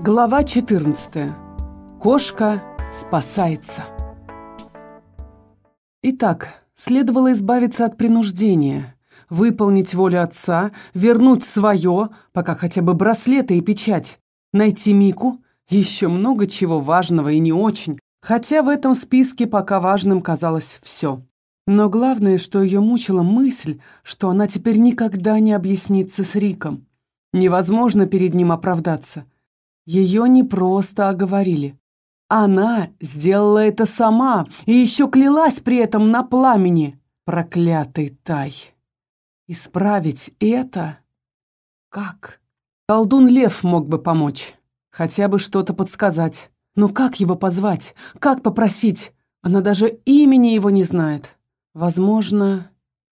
Глава 14. Кошка спасается. Итак, следовало избавиться от принуждения, выполнить волю отца, вернуть свое, пока хотя бы браслеты и печать, найти Мику, еще много чего важного и не очень, хотя в этом списке пока важным казалось все. Но главное, что ее мучила мысль, что она теперь никогда не объяснится с Риком. Невозможно перед ним оправдаться – ее не просто оговорили. Она сделала это сама и еще клялась при этом на пламени. Проклятый Тай. Исправить это? Как? Колдун Лев мог бы помочь. Хотя бы что-то подсказать. Но как его позвать? Как попросить? Она даже имени его не знает. Возможно,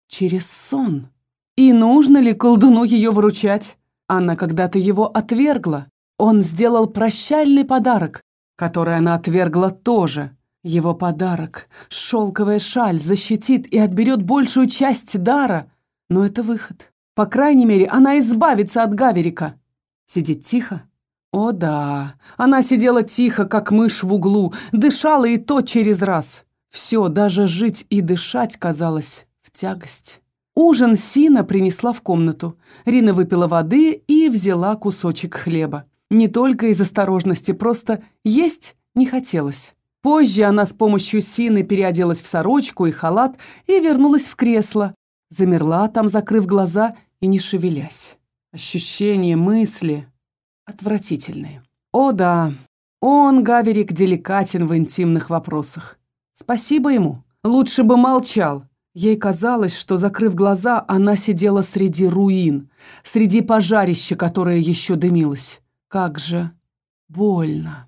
через сон. И нужно ли колдуну ее выручать? Она когда-то его отвергла. Он сделал прощальный подарок, который она отвергла тоже. Его подарок, шелковая шаль, защитит и отберет большую часть дара. Но это выход. По крайней мере, она избавится от Гаверика. Сидит тихо? О да, она сидела тихо, как мышь в углу, дышала и то через раз. Все, даже жить и дышать казалось в тягость. Ужин Сина принесла в комнату. Рина выпила воды и взяла кусочек хлеба. Не только из осторожности, просто есть не хотелось. Позже она с помощью Сины переоделась в сорочку и халат и вернулась в кресло. Замерла там, закрыв глаза и не шевелясь. Ощущения, мысли отвратительные. О да, он, Гаверик, деликатен в интимных вопросах. Спасибо ему. Лучше бы молчал. Ей казалось, что, закрыв глаза, она сидела среди руин, среди пожарища, которое еще дымилось. Как же больно.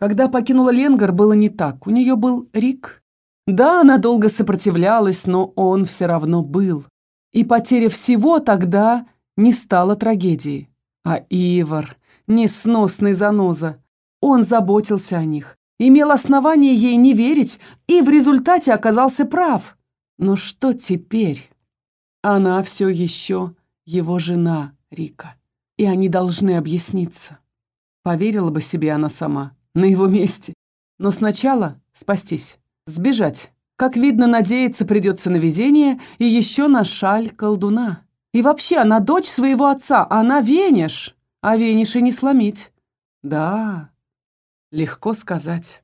Когда покинула Ленгар, было не так. У нее был Рик. Да, она долго сопротивлялась, но он все равно был. И потеря всего тогда не стала трагедией. А Ивар, несносный заноза, он заботился о них, имел основание ей не верить и в результате оказался прав. Но что теперь? Она все еще его жена, Рика и они должны объясниться. Поверила бы себе она сама, на его месте. Но сначала спастись, сбежать. Как видно, надеяться придется на везение и еще на шаль колдуна. И вообще, она дочь своего отца, она Венеш, а Венеша не сломить. Да, легко сказать.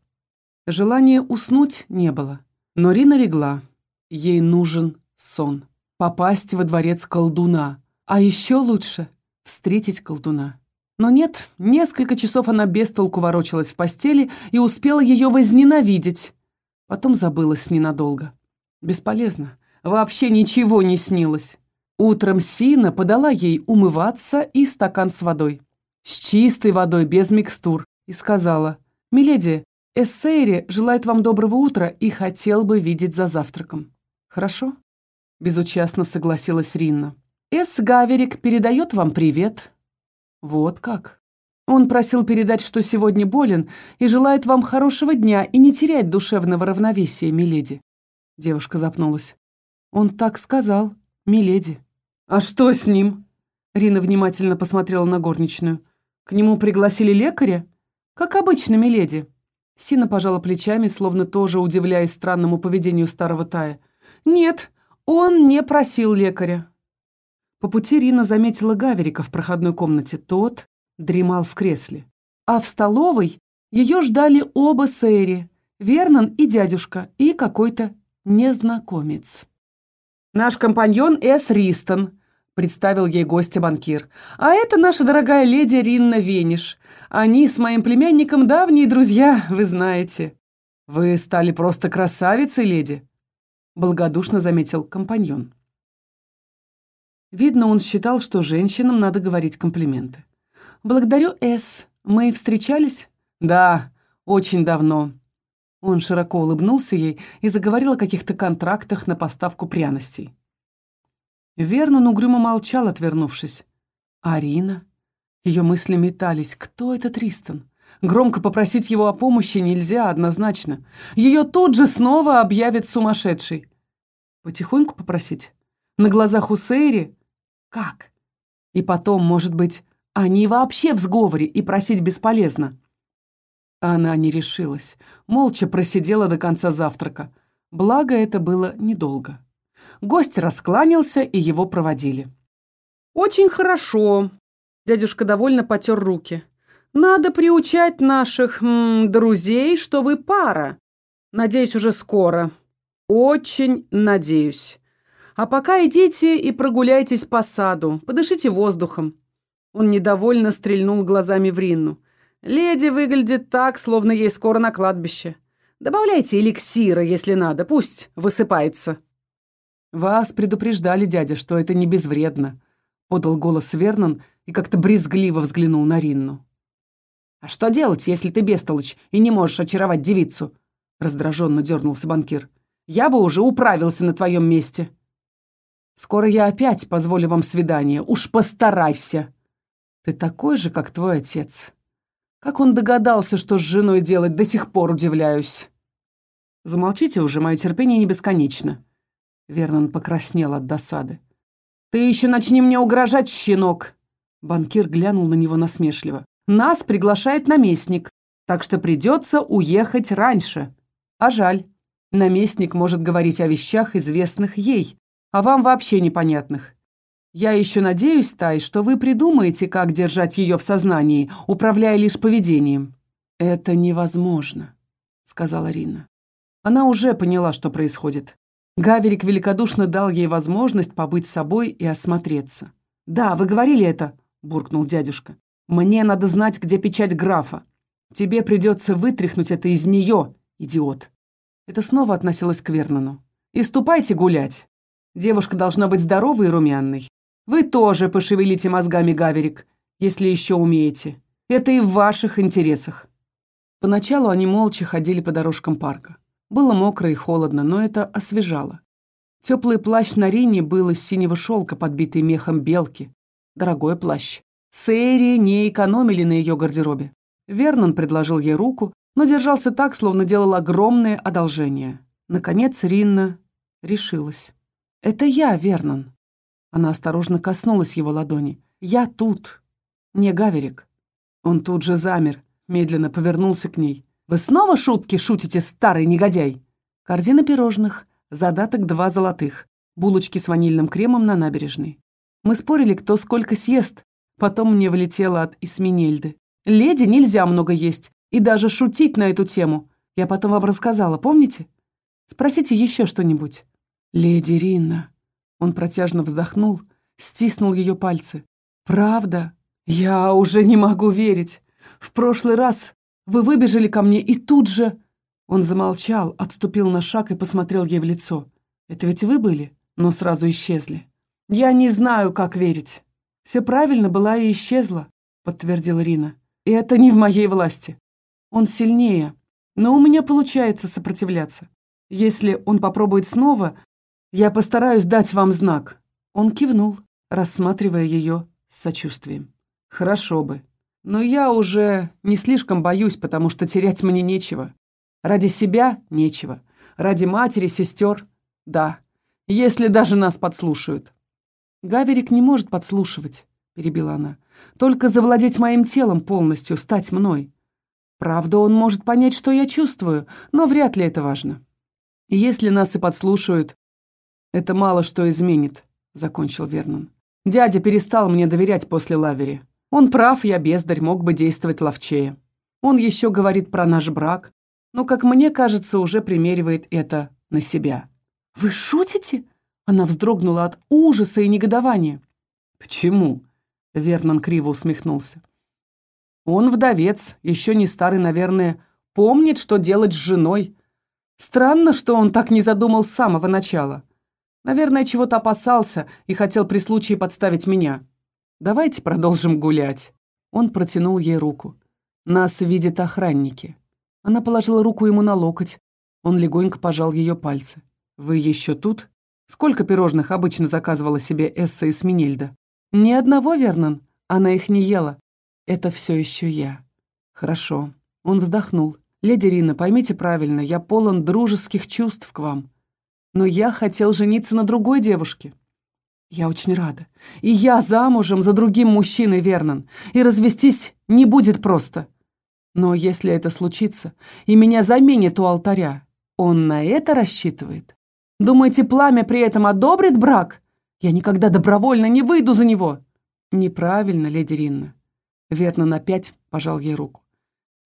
Желания уснуть не было, но Рина легла. Ей нужен сон, попасть во дворец колдуна, а еще лучше встретить колдуна. Но нет, несколько часов она без толку ворочалась в постели и успела ее возненавидеть. Потом забылась ненадолго. Бесполезно. Вообще ничего не снилось. Утром Сина подала ей умываться и стакан с водой. С чистой водой, без микстур. И сказала, «Миледи, Эссейри желает вам доброго утра и хотел бы видеть за завтраком». «Хорошо?» – безучастно согласилась Ринна. Эс Гаверик передает вам привет». «Вот как?» Он просил передать, что сегодня болен и желает вам хорошего дня и не терять душевного равновесия, миледи. Девушка запнулась. Он так сказал, миледи. А что с ним? Рина внимательно посмотрела на горничную. К нему пригласили лекаря? Как обычно, миледи. Сина пожала плечами, словно тоже удивляясь странному поведению старого Тая. Нет, он не просил лекаря. По пути Рина заметила Гаверика в проходной комнате. Тот дремал в кресле. А в столовой ее ждали оба Сэри, Вернон и дядюшка, и какой-то незнакомец. «Наш компаньон Эс Ристон», — представил ей гостя банкир. «А это наша дорогая леди Ринна Вениш. Они с моим племянником давние друзья, вы знаете». «Вы стали просто красавицей, леди», — благодушно заметил компаньон. Видно, он считал, что женщинам надо говорить комплименты. «Благодарю, Эс. Мы встречались?» «Да, очень давно». Он широко улыбнулся ей и заговорил о каких-то контрактах на поставку пряностей. Вернон угрюмо молчал, отвернувшись. Арина? Ее мысли метались. Кто этот Ристон? Громко попросить его о помощи нельзя, однозначно. Ее тут же снова объявят сумасшедшей. Потихоньку попросить? На глазах у Сейри? Как? И потом, может быть, Они вообще в сговоре, и просить бесполезно. Она не решилась, молча просидела до конца завтрака. Благо, это было недолго. Гость раскланялся, и его проводили. «Очень хорошо», — дядюшка довольно потер руки. «Надо приучать наших м, друзей, что вы пара. Надеюсь, уже скоро. Очень надеюсь. А пока идите и прогуляйтесь по саду, подышите воздухом». Он недовольно стрельнул глазами в Ринну. Леди выглядит так, словно ей скоро на кладбище. Добавляйте эликсира, если надо, пусть высыпается». «Вас предупреждали, дядя, что это не безвредно», — подал голос Вернон и как-то брезгливо взглянул на Ринну. «А что делать, если ты бестолочь и не можешь очаровать девицу?» — раздраженно дернулся банкир. «Я бы уже управился на твоем месте». «Скоро я опять позволю вам свидание. Уж постарайся!» «Ты такой же, как твой отец», как он догадался, что с женой делать, до сих пор удивляюсь. Замолчите уже, мое терпение не бесконечно. Вернон покраснел от досады. Ты еще начни мне угрожать, щенок. Банкир глянул на него насмешливо. Нас приглашает наместник, так что придется уехать раньше. А жаль. Наместник может говорить о вещах, известных ей, а вам вообще непонятных. Я еще надеюсь, Тай, что вы придумаете, как держать ее в сознании, управляя лишь поведением». «Это невозможно», — сказала Рина. Она уже поняла, что происходит. Гаверик великодушно дал ей возможность побыть собой и осмотреться. «Да, вы говорили это», — буркнул дядюшка. «Мне надо знать, где печать графа. Тебе придется вытряхнуть это из нее, идиот». Это снова относилось к Вернону. «И ступайте гулять. Девушка должна быть здоровой и румяной. Вы тоже пошевелите мозгами, Гаверик, если еще умеете. Это и в ваших интересах». Поначалу они молча ходили по дорожкам парка. Было мокро и холодно, но это освежало. Теплый плащ на Рине был из синего шелка, подбитый мехом белки. Дорогой плащ. Сэри не экономили на ее гардеробе. Вернон предложил ей руку, но держался так, словно делал огромное одолжение. Наконец Ринна решилась. «Это я, Вернон. Она осторожно коснулась его ладони. «Я тут. Не Гаверик». Он тут же замер, медленно повернулся к ней. «Вы снова шутки шутите, старый негодяй?» Корзина пирожных, задаток два золотых, булочки с ванильным кремом на набережной. Мы спорили, кто сколько съест. Потом мне влетело от Исминельды. «Леди нельзя много есть, и даже шутить на эту тему. Я потом вам рассказала, помните? Спросите еще что-нибудь». «Леди Ринна», он протяжно вздохнул, стиснул ее пальцы. «Правда? Я уже не могу верить. В прошлый раз вы выбежали ко мне и тут же...» Он замолчал, отступил на шаг и посмотрел ей в лицо. «Это ведь вы были, но сразу исчезли. Я не знаю, как верить. Все правильно была и исчезла», — подтвердила Рина. «И это не в моей власти. Он сильнее, но у меня получается сопротивляться. Если он попробует снова, я постараюсь дать вам знак». Он кивнул, рассматривая ее с сочувствием. «Хорошо бы. Но я уже не слишком боюсь, потому что терять мне нечего. Ради себя — нечего. Ради матери, сестер — да. Если даже нас подслушают». «Гаверик не может подслушивать», — перебила она. «Только завладеть моим телом полностью, стать мной. Правда, он может понять, что я чувствую, но вряд ли это важно. Если нас и подслушают, «Это мало что изменит», — закончил Вернон. «Дядя перестал мне доверять после лавери. Он прав, я бездарь, мог бы действовать ловчее. Он еще говорит про наш брак, но, как мне кажется, уже примеривает это на себя». «Вы шутите?» Она вздрогнула от ужаса и негодования. «Почему?» — Вернон криво усмехнулся. «Он вдовец, еще не старый, наверное, помнит, что делать с женой. Странно, что он так не задумал с самого начала. Наверное, чего-то опасался и хотел при случае подставить меня. Давайте продолжим гулять». Он протянул ей руку. «Нас видят охранники». Она положила руку ему на локоть. Он легонько пожал ее пальцы. «Вы еще тут? Сколько пирожных обычно заказывала себе Эсса и Сминельда?» «Ни одного, Вернон. Она их не ела. Это все еще я». «Хорошо». Он вздохнул. «Леди Рина, поймите правильно, я полон дружеских чувств к вам но я хотел жениться на другой девушке. Я очень рада. И я замужем за другим мужчиной, Вернон. И развестись не будет просто. Но если это случится, и меня заменит у алтаря, он на это рассчитывает? Думаете, пламя при этом одобрит брак? Я никогда добровольно не выйду за него. Неправильно, леди Ринна. Вернон опять пожал ей руку.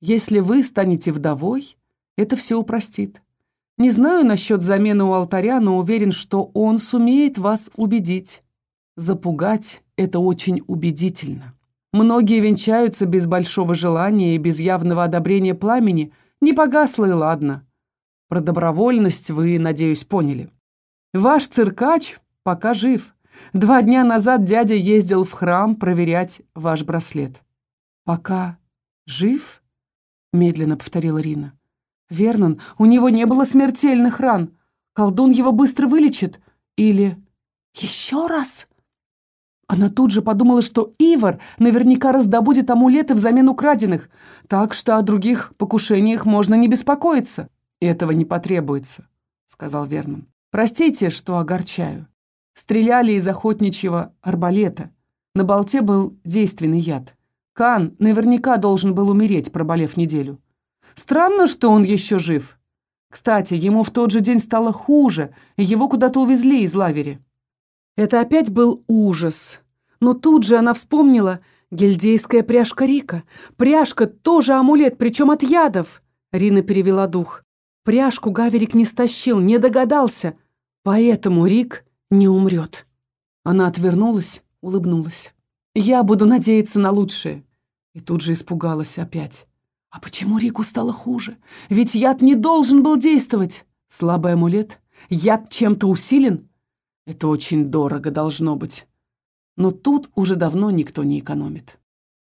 Если вы станете вдовой, это все упростит. Не знаю насчет замены у алтаря, но уверен, что он сумеет вас убедить. Запугать — это очень убедительно. Многие венчаются без большого желания и без явного одобрения пламени. Не погасло и ладно. Про добровольность вы, надеюсь, поняли. Ваш циркач пока жив. Два дня назад дядя ездил в храм проверять ваш браслет. «Пока жив?» — медленно повторила Рина. Вернон, у него не было смертельных ран. Колдун его быстро вылечит. Или... Еще раз? Она тут же подумала, что Ивар наверняка раздобудет амулеты взамен украденных, так что о других покушениях можно не беспокоиться. «Этого не потребуется», — сказал Вернон. «Простите, что огорчаю. Стреляли из охотничьего арбалета. На болте был действенный яд. Кан наверняка должен был умереть, проболев неделю. Странно, что он еще жив. Кстати, ему в тот же день стало хуже, и его куда-то увезли из лавери. Это опять был ужас. Но тут же она вспомнила гильдейская пряжка Рика. Пряжка тоже амулет, причем от ядов. Рина перевела дух. Пряжку Гаверик не стащил, не догадался. Поэтому Рик не умрет. Она отвернулась, улыбнулась. «Я буду надеяться на лучшее». И тут же испугалась опять. А почему Рику стало хуже? Ведь яд не должен был действовать. Слабый амулет? Яд чем-то усилен? Это очень дорого должно быть. Но тут уже давно никто не экономит.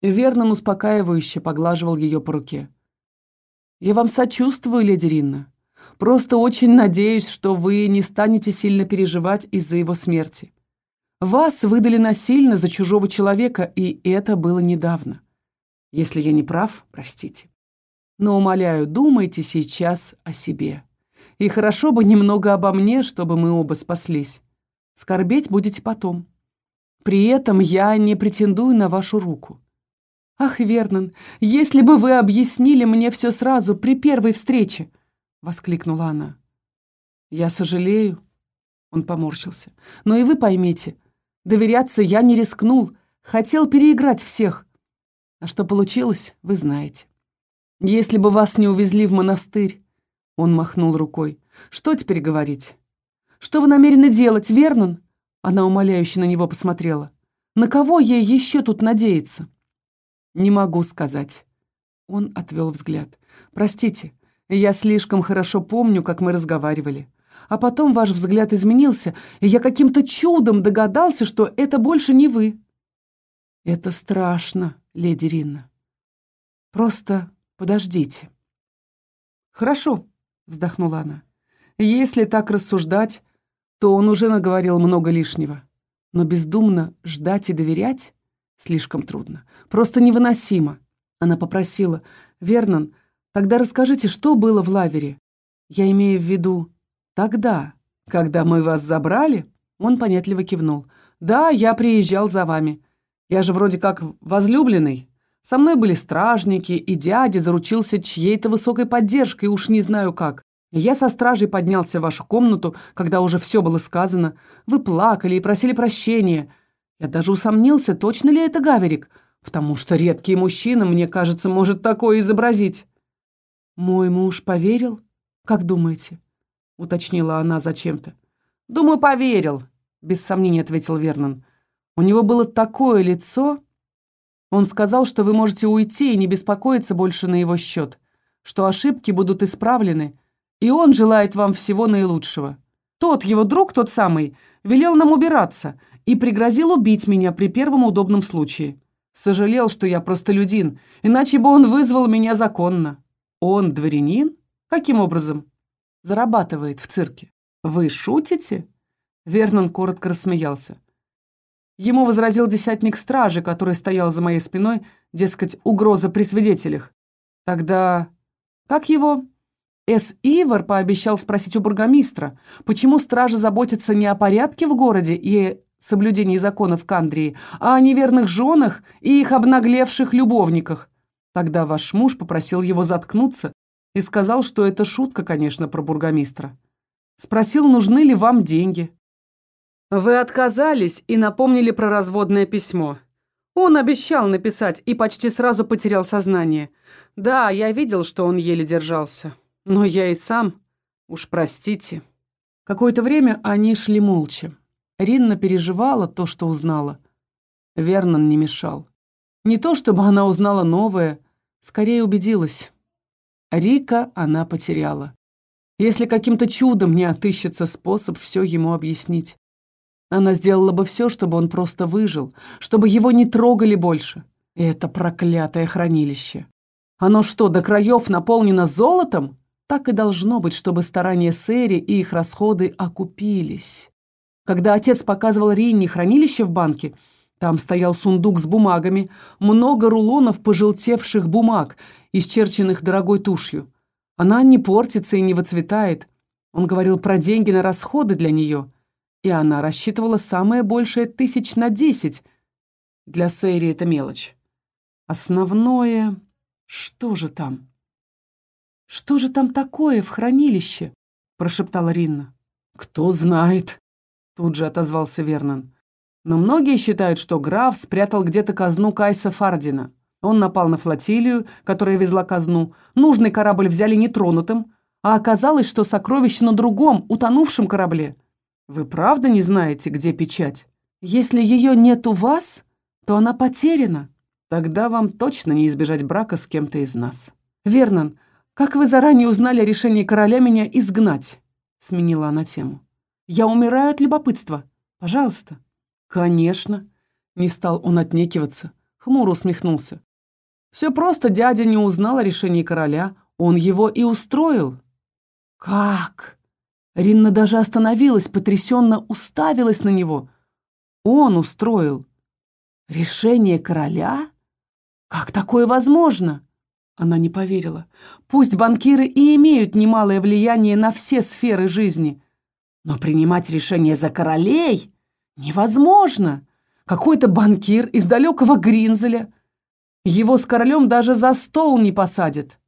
Вернон успокаивающе поглаживал ее по руке. «Я вам сочувствую, леди Ринна. Просто очень надеюсь, что вы не станете сильно переживать из-за его смерти. Вас выдали насильно за чужого человека, и это было недавно. Если я не прав, простите. Но, умоляю, думайте сейчас о себе. И хорошо бы немного обо мне, чтобы мы оба спаслись. Скорбеть будете потом. При этом я не претендую на вашу руку. Ах, Вернон, если бы вы объяснили мне все сразу, при первой встрече, — воскликнула она. Я сожалею, — он поморщился. Но и вы поймите, доверяться я не рискнул, хотел переиграть всех. А что получилось, вы знаете. «Если бы вас не увезли в монастырь...» Он махнул рукой. «Что теперь говорить?» «Что вы намерены делать, Вернон?» Она умоляюще на него посмотрела. «На кого ей еще тут надеяться?» «Не могу сказать». Он отвел взгляд. «Простите, я слишком хорошо помню, как мы разговаривали. А потом ваш взгляд изменился, и я каким-то чудом догадался, что это больше не вы». «Это страшно, леди Ринна. Просто Подождите. Хорошо, вздохнула она. Если так рассуждать, то он уже наговорил много лишнего. Но бездумно ждать и доверять слишком трудно. Просто невыносимо. Она попросила. «Вернон, тогда расскажите, что было в лавере?» «Я имею в виду тогда, когда мы вас забрали?» Он понятливо кивнул. «Да, я приезжал за вами. Я же вроде как возлюбленный. Со мной были стражники, и дядя заручился чьей-то высокой поддержкой, уж не знаю как. Я со стражей поднялся в вашу комнату, когда уже все было сказано. Вы плакали и просили прощения. Я даже усомнился, точно ли это Гаверик, потому что редкий мужчина, мне кажется, может такое изобразить. «Мой муж поверил? Как думаете?» — уточнила она зачем-то. «Думаю, поверил», — без сомнения ответил Вернон. «У него было такое лицо...» Он сказал, что вы можете уйти и не беспокоиться больше на его счет, что ошибки будут исправлены, и он желает вам всего наилучшего. Тот, его друг, тот самый, велел нам убираться и пригрозил убить меня при первом удобном случае. Сожалел, что я простолюдин, иначе бы он вызвал меня законно. Он дворянин? Каким образом? Зарабатывает в цирке. Вы шутите? Вернон коротко рассмеялся. Ему возразил десятник стражи, который стоял за моей спиной, дескать, угроза при свидетелях. Тогда... Как его? С. Ивар пообещал спросить у бургомистра, почему стража заботится не о порядке в городе и соблюдении законов Кандрии, а о неверных женах и их обнаглевших любовниках. Тогда ваш муж попросил его заткнуться и сказал, что это шутка, конечно, про бургомистра. Спросил, нужны ли вам деньги. Вы отказались и напомнили про разводное письмо. Он обещал написать и почти сразу потерял сознание. Да, я видел, что он еле держался. Но я и сам... Уж простите. Какое-то время они шли молча. Ринна переживала то, что узнала. Вернон не мешал. Не то, чтобы она узнала новое, скорее убедилась. Рика она потеряла. Если каким-то чудом не отыщется способ все ему объяснить. Она сделала бы все, чтобы он просто выжил, чтобы его не трогали больше. И это проклятое хранилище. Оно что, до краев наполнено золотом? Так и должно быть, чтобы старания Сэри и их расходы окупились. Когда отец показывал Ринни хранилище в банке, там стоял сундук с бумагами, много рулонов пожелтевших бумаг, исчерченных дорогой тушью. Она не портится и не выцветает. Он говорил про деньги на расходы для нее, и она рассчитывала самое большее тысяч на десять. Для Сэри это мелочь. Основное... Что же там? «Что же там такое в хранилище?» — прошептала Ринна. «Кто знает», — тут же отозвался Вернон. «Но многие считают, что граф спрятал где-то казну Кайса Фардина. Он напал на флотилию, которая везла казну. Нужный корабль взяли нетронутым, а оказалось, что сокровище на другом, утонувшем корабле. Вы правда не знаете, где печать? Если ее нет у вас, то она потеряна. Тогда вам точно не избежать брака с кем-то из нас. Вернон, «Как вы заранее узнали о решении короля меня изгнать?» — сменила она тему. «Я умираю от любопытства. Пожалуйста». «Конечно». Не стал он отнекиваться. Хмуро усмехнулся. «Все просто дядя не узнал о решении короля. Он его и устроил». «Как?» Ринна даже остановилась, потрясенно уставилась на него. «Он устроил». «Решение короля? Как такое возможно?» Она не поверила. Пусть банкиры и имеют немалое влияние на все сферы жизни, но принимать решения за королей невозможно. Какой-то банкир из далекого Гринзеля. Его с королем даже за стол не посадят.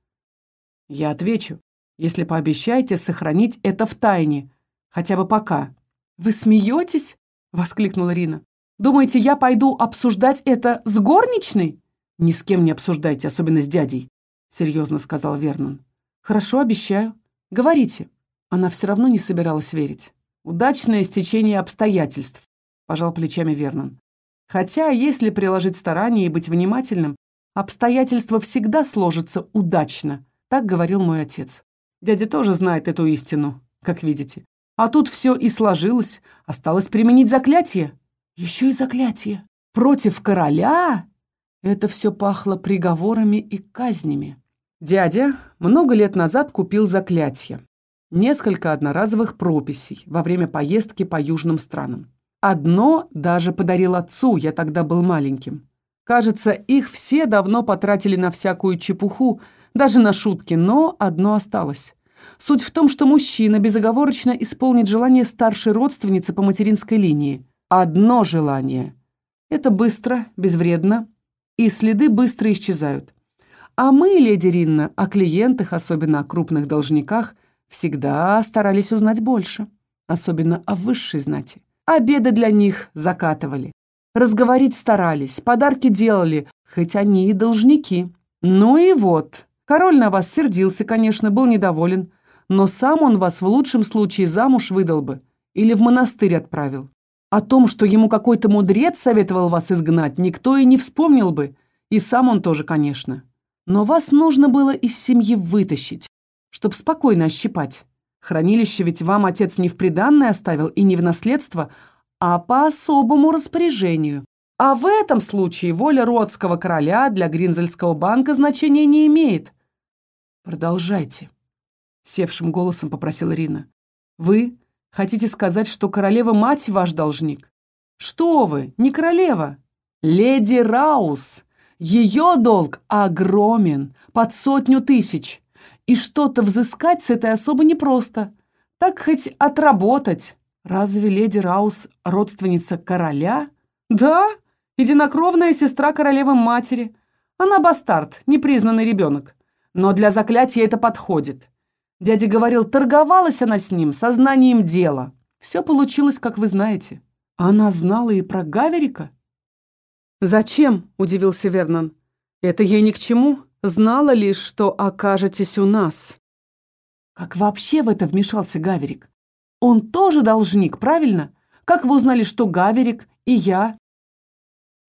Я отвечу, если пообещаете сохранить это в тайне, хотя бы пока. «Вы смеетесь?» — воскликнула Рина. «Думаете, я пойду обсуждать это с горничной?» «Ни с кем не обсуждайте, особенно с дядей серьезно сказал Вернон. Хорошо, обещаю. Говорите. Она все равно не собиралась верить. Удачное стечение обстоятельств, пожал плечами Вернон. Хотя, если приложить старание и быть внимательным, обстоятельства всегда сложатся удачно, так говорил мой отец. Дядя тоже знает эту истину, как видите. А тут все и сложилось, осталось применить заклятие. Еще и заклятие. Против короля? Это все пахло приговорами и казнями. Дядя много лет назад купил заклятие. Несколько одноразовых прописей во время поездки по южным странам. Одно даже подарил отцу, я тогда был маленьким. Кажется, их все давно потратили на всякую чепуху, даже на шутки, но одно осталось. Суть в том, что мужчина безоговорочно исполнит желание старшей родственницы по материнской линии. Одно желание. Это быстро, безвредно, и следы быстро исчезают. А мы, леди Ринна, о клиентах, особенно о крупных должниках, всегда старались узнать больше, особенно о высшей знати. Обеды для них закатывали. Разговорить старались, подарки делали, хоть они и должники. Ну и вот. Король на вас сердился, конечно, был недоволен, но сам он вас в лучшем случае замуж выдал бы или в монастырь отправил. О том, что ему какой-то мудрец советовал вас изгнать, никто и не вспомнил бы, и сам он тоже, конечно. Но вас нужно было из семьи вытащить, чтобы спокойно ощипать. Хранилище ведь вам отец не в приданное оставил и не в наследство, а по особому распоряжению. А в этом случае воля родского короля для Гринзельского банка значения не имеет. Продолжайте, севшим голосом попросила Рина. Вы хотите сказать, что королева-мать ваш должник? Что вы, не королева. Леди Раус, ее долг огромен, под сотню тысяч. И что-то взыскать с этой особо непросто. Так хоть отработать. Разве леди Раус родственница короля? Да, единокровная сестра королевы-матери. Она бастард, непризнанный ребенок. Но для заклятия это подходит. Дядя говорил, торговалась она с ним сознанием дела. Все получилось, как вы знаете. Она знала и про Гаверика? «Зачем?» – удивился Вернон. «Это ей ни к чему. Знала лишь, что окажетесь у нас». Как вообще в это вмешался Гаверик? Он тоже должник, правильно? Как вы узнали, что Гаверик и я?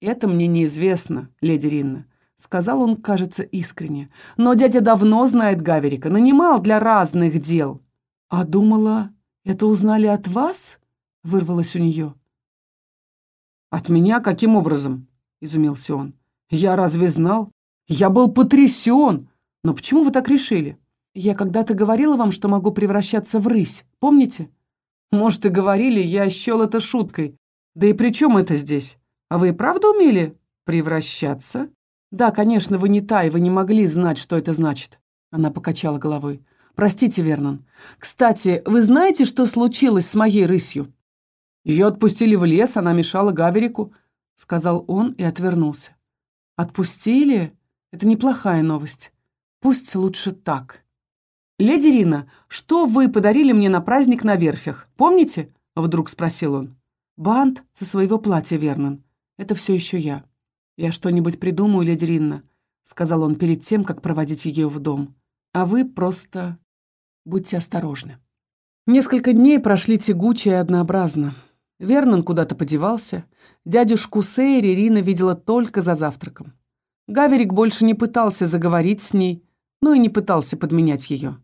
Это мне неизвестно, леди Ринна. Сказал он, кажется, искренне. Но дядя давно знает Гаверика, нанимал для разных дел. А думала, это узнали от вас? Вырвалось у нее. От меня каким образом? изумился он. «Я разве знал? Я был потрясен! Но почему вы так решили? Я когда-то говорила вам, что могу превращаться в рысь, помните? Может, и говорили, я счел это шуткой. Да и при чем это здесь? А вы и правда умели превращаться? Да, конечно, вы не та, и вы не могли знать, что это значит. Она покачала головой. Простите, Вернон. Кстати, вы знаете, что случилось с моей рысью? Ее отпустили в лес, она мешала Гаверику. — сказал он и отвернулся. «Отпустили? Это неплохая новость. Пусть лучше так». «Леди Рина, что вы подарили мне на праздник на верфях, помните?» — вдруг спросил он. «Бант со своего платья, Вернон. Это все еще я. Я что-нибудь придумаю, леди Ринна», — сказал он перед тем, как проводить ее в дом. «А вы просто будьте осторожны». Несколько дней прошли тягуче и однообразно. Вернон куда-то подевался. Дядюшку Сейри Рина видела только за завтраком. Гаверик больше не пытался заговорить с ней, но и не пытался подменять ее.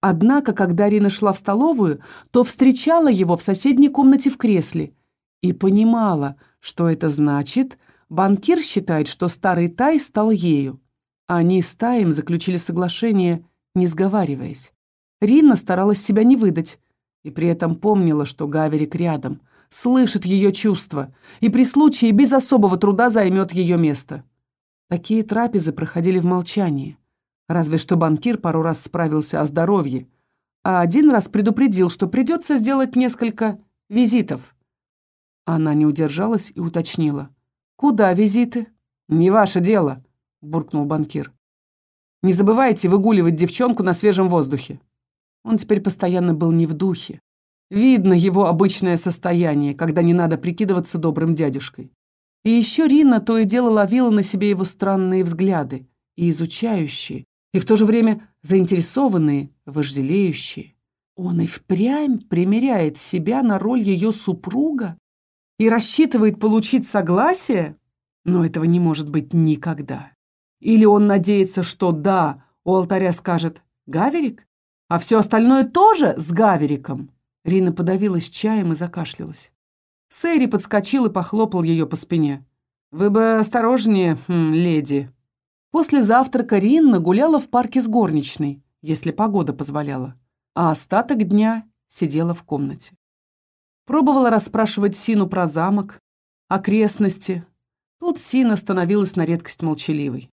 Однако, когда Рина шла в столовую, то встречала его в соседней комнате в кресле и понимала, что это значит, банкир считает, что старый Тай стал ею. Они с Таем заключили соглашение, не сговариваясь. Рина старалась себя не выдать, и при этом помнила, что Гаверик рядом, слышит ее чувства и при случае без особого труда займет ее место. Такие трапезы проходили в молчании. Разве что банкир пару раз справился о здоровье, а один раз предупредил, что придется сделать несколько визитов. Она не удержалась и уточнила. «Куда визиты?» «Не ваше дело», — буркнул банкир. «Не забывайте выгуливать девчонку на свежем воздухе». Он теперь постоянно был не в духе. Видно его обычное состояние, когда не надо прикидываться добрым дядюшкой. И еще Рина то и дело ловила на себе его странные взгляды, и изучающие, и в то же время заинтересованные, вожделеющие. Он и впрямь примеряет себя на роль ее супруга и рассчитывает получить согласие? Но этого не может быть никогда. Или он надеется, что да, у алтаря скажет «Гаверик», а все остальное тоже с Гавериком. Рина подавилась чаем и закашлялась. Сэри подскочил и похлопал ее по спине. «Вы бы осторожнее, хм, леди». После завтрака Ринна гуляла в парке с горничной, если погода позволяла, а остаток дня сидела в комнате. Пробовала расспрашивать Сину про замок, окрестности. Тут Сина становилась на редкость молчаливой.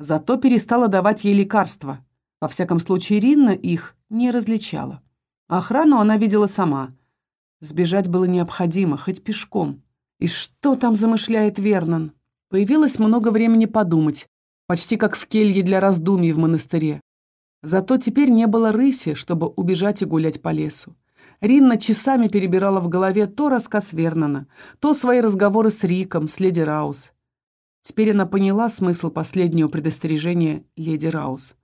Зато перестала давать ей лекарства. Во всяком случае, Ринна их не различала. Охрану она видела сама. Сбежать было необходимо, хоть пешком. И что там замышляет Вернон? Появилось много времени подумать, почти как в келье для раздумий в монастыре. Зато теперь не было рыси, чтобы убежать и гулять по лесу. Ринна часами перебирала в голове то рассказ Вернона, то свои разговоры с Риком, с леди Раус. Теперь она поняла смысл последнего предостережения леди Раус.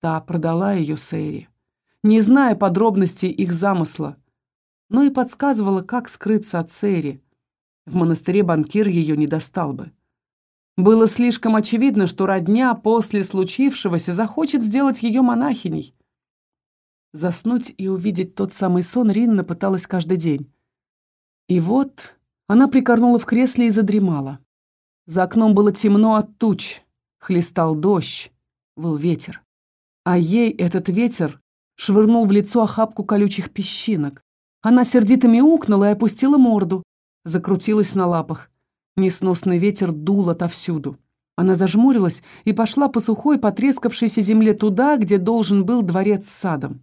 Та продала ее Сэри, не зная подробностей их замысла, но и подсказывала, как скрыться от Сэри. В монастыре банкир ее не достал бы. Было слишком очевидно, что родня после случившегося захочет сделать ее монахиней. Заснуть и увидеть тот самый сон Ринна пыталась каждый день. И вот она прикорнула в кресле и задремала. За окном было темно от туч, хлестал дождь, был ветер. А ей этот ветер швырнул в лицо охапку колючих песчинок. Она сердито мяукнула и опустила морду, закрутилась на лапах. Несносный ветер дул отовсюду. Она зажмурилась и пошла по сухой, потрескавшейся земле туда, где должен был дворец с садом.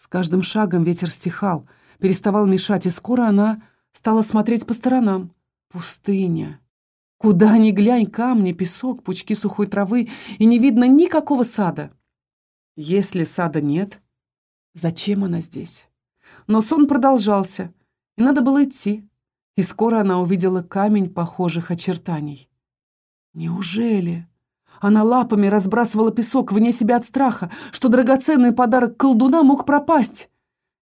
С каждым шагом ветер стихал, переставал мешать, и скоро она стала смотреть по сторонам. Пустыня. Куда ни глянь, камни, песок, пучки сухой травы, и не видно никакого сада. Если сада нет, зачем она здесь? Но сон продолжался, и надо было идти. И скоро она увидела камень похожих очертаний. Неужели? Она лапами разбрасывала песок вне себя от страха, что драгоценный подарок колдуна мог пропасть.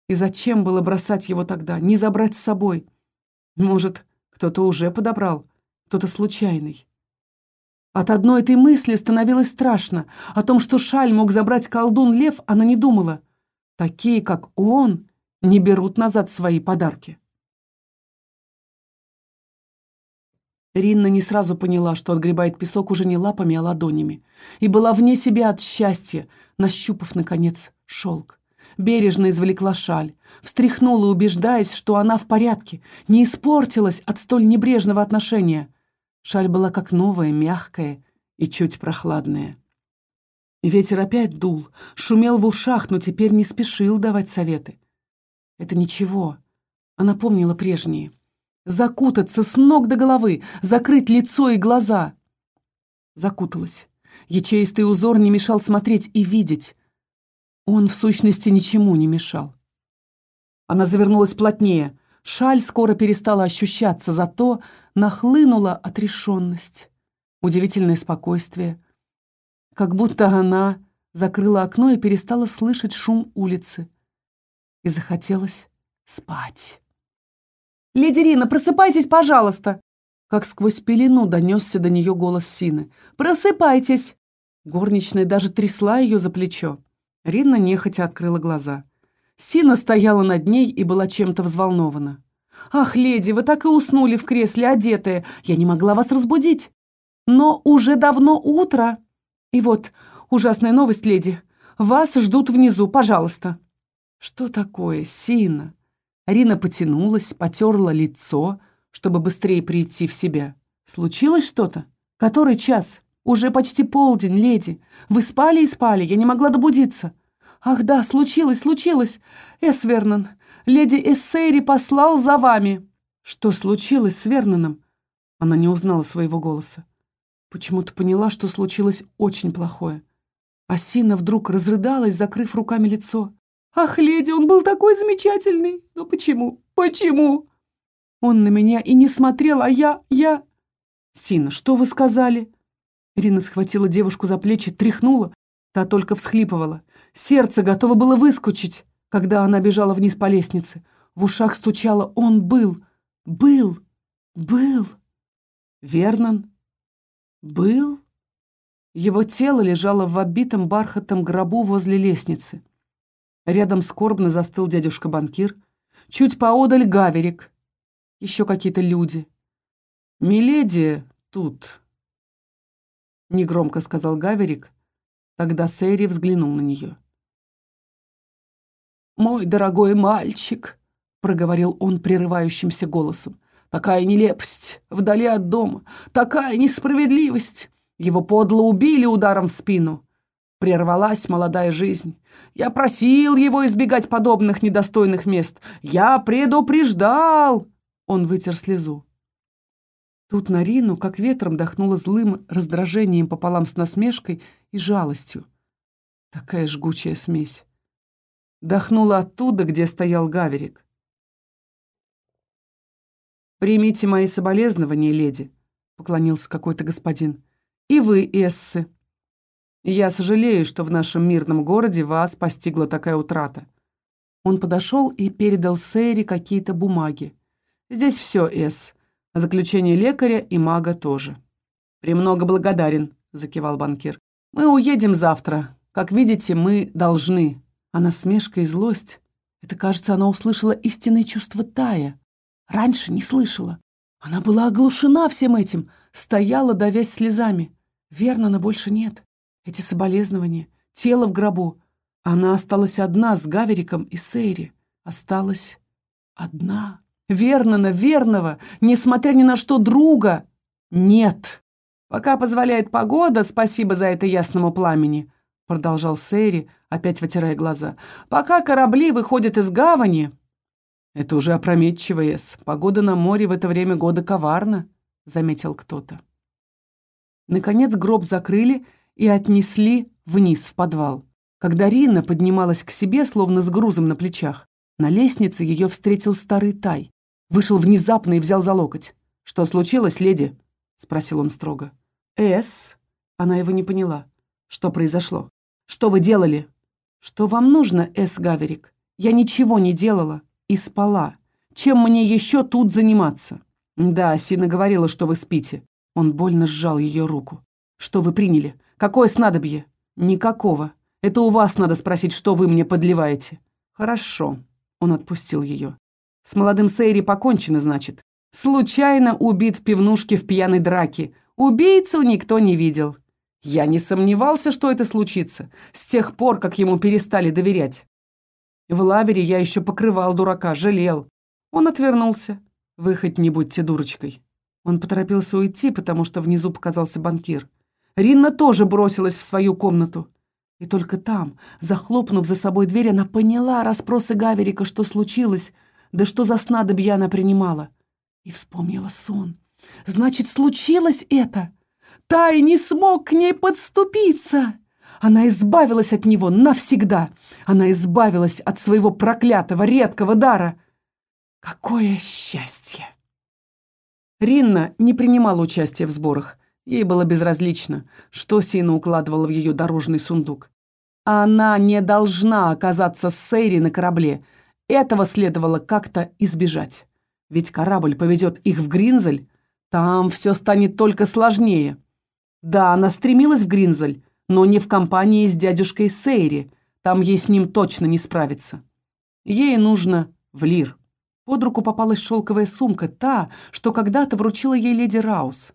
И зачем было бросать его тогда, не забрать с собой? Может, кто-то уже подобрал, кто-то случайный. От одной этой мысли становилось страшно. О том, что шаль мог забрать колдун-лев, она не думала. Такие, как он, не берут назад свои подарки. Ринна не сразу поняла, что отгребает песок уже не лапами, а ладонями, и была вне себя от счастья, нащупав, наконец, шелк. Бережно извлекла шаль, встряхнула, убеждаясь, что она в порядке, не испортилась от столь небрежного отношения. Шаль была как новая, мягкая и чуть прохладная. Ветер опять дул, шумел в ушах, но теперь не спешил давать советы. Это ничего. Она помнила прежние закутаться с ног до головы, закрыть лицо и глаза. Закуталась. Ячеистый узор не мешал смотреть и видеть. Он, в сущности, ничему не мешал. Она завернулась плотнее. Шаль скоро перестала ощущаться, зато нахлынула отрешенность. Удивительное спокойствие. Как будто она закрыла окно и перестала слышать шум улицы. И захотелось спать. «Леди Рина, просыпайтесь, пожалуйста!» Как сквозь пелену донесся до нее голос Сины. «Просыпайтесь!» Горничная даже трясла ее за плечо. Рина нехотя открыла глаза. Сина стояла над ней и была чем-то взволнована. «Ах, леди, вы так и уснули в кресле, одетые. Я не могла вас разбудить. Но уже давно утро. И вот, ужасная новость, леди. Вас ждут внизу, пожалуйста». «Что такое, Сина?» Рина потянулась, потерла лицо, чтобы быстрее прийти в себя. «Случилось что-то? Который час? Уже почти полдень, леди. Вы спали и спали, я не могла добудиться». «Ах да, случилось, случилось. Эс Вернон, леди Эссейри послал за вами». «Что случилось с Верноном?» Она не узнала своего голоса. Почему-то поняла, что случилось очень плохое. Асина вдруг разрыдалась, закрыв руками лицо. Ах, леди, он был такой замечательный. Но почему? Почему? Он на меня и не смотрел, а я... я... Сина, что вы сказали? Ирина схватила девушку за плечи, тряхнула. Та только всхлипывала. Сердце готово было выскочить, когда она бежала вниз по лестнице. В ушах стучало «Он был! Был! Был!» Вернон? Был? Его тело лежало в оббитом бархатом гробу возле лестницы. Рядом скорбно застыл дядюшка-банкир. Чуть поодаль Гаверик. Еще какие-то люди. «Миледи тут», — негромко сказал Гаверик. Тогда Сэри взглянул на нее. «Мой дорогой мальчик», — проговорил он прерывающимся голосом, — «такая нелепость вдали от дома, такая несправедливость. Его подло убили ударом в спину. Прервалась молодая жизнь. Я просил его избегать подобных недостойных мест. Я предупреждал!» Он вытер слезу. Тут на Рину как ветром дохнуло злым раздражением пополам с насмешкой и жалостью. Такая жгучая смесь. Дохнула оттуда, где стоял Гаверик. «Примите мои соболезнования, леди», — поклонился какой-то господин. «И вы, Эссы». Я сожалею, что в нашем мирном городе вас постигла такая утрата». Он подошел и передал Сэри какие-то бумаги. «Здесь все, Эс. Заключение лекаря и мага тоже». «Премного благодарен», — закивал банкир. «Мы уедем завтра. Как видите, мы должны». А насмешка и злость — это, кажется, она услышала истинные чувства Тая. Раньше не слышала. Она была оглушена всем этим, стояла, давясь слезами. Верно, она больше нет. Эти соболезнования, тело в гробу. Она осталась одна с Гавериком и Сейри. Осталась одна. Верного, верного, несмотря ни на что друга, нет. Пока позволяет погода, спасибо за это ясному пламени, продолжал Сейри, опять вытирая глаза. Пока корабли выходят из гавани, «Это уже опрометчиво, Эс. Погода на море в это время года коварна», — заметил кто-то. Наконец гроб закрыли и отнесли вниз, в подвал. Когда Рина поднималась к себе, словно с грузом на плечах, на лестнице ее встретил старый Тай. Вышел внезапно и взял за локоть. «Что случилось, леди?» — спросил он строго. «Эс?» — она его не поняла. «Что произошло? Что вы делали?» «Что вам нужно, Эс Гаверик? Я ничего не делала и спала. Чем мне еще тут заниматься?» «Да, Сина говорила, что вы спите». Он больно сжал ее руку. «Что вы приняли? Какое снадобье?» «Никакого. Это у вас надо спросить, что вы мне подливаете». «Хорошо», — он отпустил ее. «С молодым Сейри покончено, значит. Случайно убит в пивнушке в пьяной драке. Убийцу никто не видел. Я не сомневался, что это случится, с тех пор, как ему перестали доверять. В лавере я еще покрывал дурака, жалел. Он отвернулся. Вы хоть не будьте дурочкой. Он поторопился уйти, потому что внизу показался банкир. Ринна тоже бросилась в свою комнату. И только там, захлопнув за собой дверь, она поняла расспросы Гаверика, что случилось, да что за снадобье она принимала. И вспомнила сон. Значит, случилось это. Тай не смог к ней подступиться. Она избавилась от него навсегда. Она избавилась от своего проклятого редкого дара. Какое счастье! Ринна не принимала участия в сборах. Ей было безразлично, что Сина укладывала в ее дорожный сундук. Она не должна оказаться с Сейри на корабле. Этого следовало как-то избежать. Ведь корабль поведет их в Гринзель. Там все станет только сложнее. Да, она стремилась в Гринзель, но не в компании с дядюшкой Сейри. Там ей с ним точно не справиться. Ей нужно в Лир. Под руку попалась шелковая сумка, та, что когда-то вручила ей леди Раус.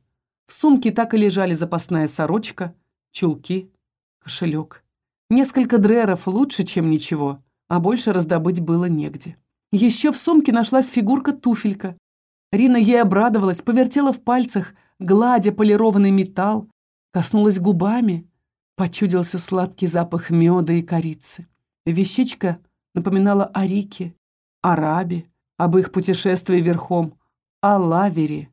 В сумке так и лежали запасная сорочка, чулки, кошелек. Несколько дреров лучше, чем ничего, а больше раздобыть было негде. Еще в сумке нашлась фигурка-туфелька. Рина ей обрадовалась, повертела в пальцах, гладя полированный металл, Коснулась губами, почудился сладкий запах меда и корицы. Вещичка напоминала о Рике, о Рабе, об их путешествии верхом, о Лавере.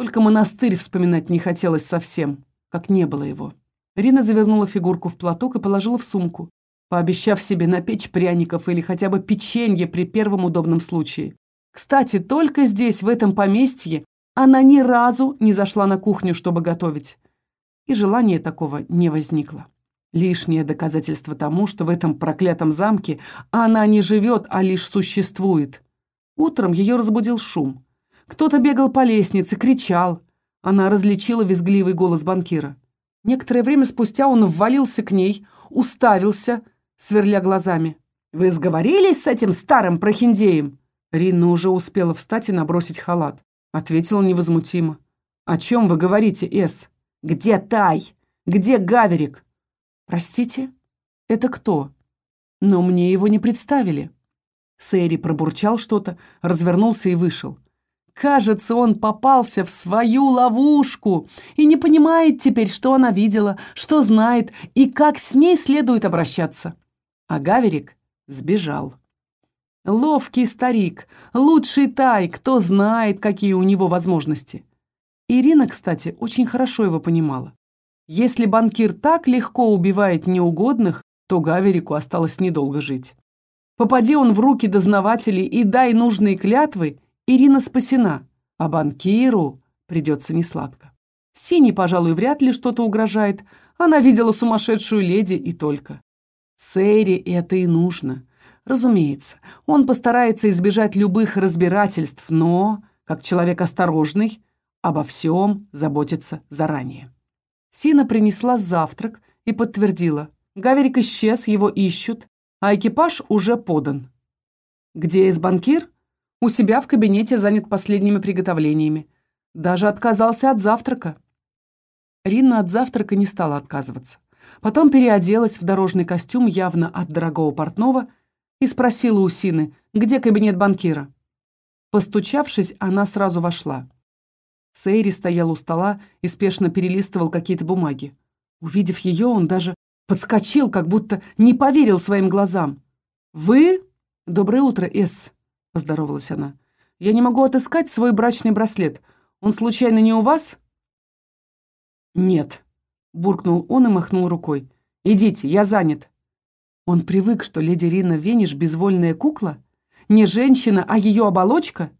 Только монастырь вспоминать не хотелось совсем, как не было его. Рина завернула фигурку в платок и положила в сумку, пообещав себе напечь пряников или хотя бы печенье при первом удобном случае. Кстати, только здесь, в этом поместье, она ни разу не зашла на кухню, чтобы готовить и желания такого не возникло. Лишнее доказательство тому, что в этом проклятом замке она не живет, а лишь существует. Утром ее разбудил шум. Кто-то бегал по лестнице, кричал. Она различила визгливый голос банкира. Некоторое время спустя он ввалился к ней, уставился, сверля глазами. «Вы сговорились с этим старым прохиндеем?» Ринна уже успела встать и набросить халат. Ответила невозмутимо. «О чем вы говорите, Эс?» Где Тай? Где Гаверик? Простите? Это кто? Но мне его не представили. Сэри пробурчал что-то, развернулся и вышел. Кажется, он попался в свою ловушку и не понимает теперь, что она видела, что знает и как с ней следует обращаться. А Гаверик сбежал. Ловкий старик, лучший тай, кто знает, какие у него возможности. Ирина, кстати, очень хорошо его понимала. Если банкир так легко убивает неугодных, то Гаверику осталось недолго жить. Попади он в руки дознавателей и дай нужные клятвы, Ирина спасена, а банкиру придется несладко. Синий, пожалуй, вряд ли что-то угрожает. Она видела сумасшедшую леди и только. Сэри это и нужно. Разумеется, он постарается избежать любых разбирательств, но, как человек осторожный, обо всем заботиться заранее. Сина принесла завтрак и подтвердила. Гаверик исчез, его ищут, а экипаж уже подан. Где из банкир? У себя в кабинете занят последними приготовлениями. Даже отказался от завтрака. Ринна от завтрака не стала отказываться. Потом переоделась в дорожный костюм явно от дорогого портного и спросила у Сины, где кабинет банкира. Постучавшись, она сразу вошла. Сейри стоял у стола и спешно перелистывал какие-то бумаги. Увидев ее, он даже подскочил, как будто не поверил своим глазам. «Вы? Доброе утро, Эс. — поздоровалась она. «Я не могу отыскать свой брачный браслет. Он случайно не у вас?» «Нет», — буркнул он и махнул рукой. «Идите, я занят». Он привык, что леди Рина Вениш — безвольная кукла? Не женщина, а ее оболочка?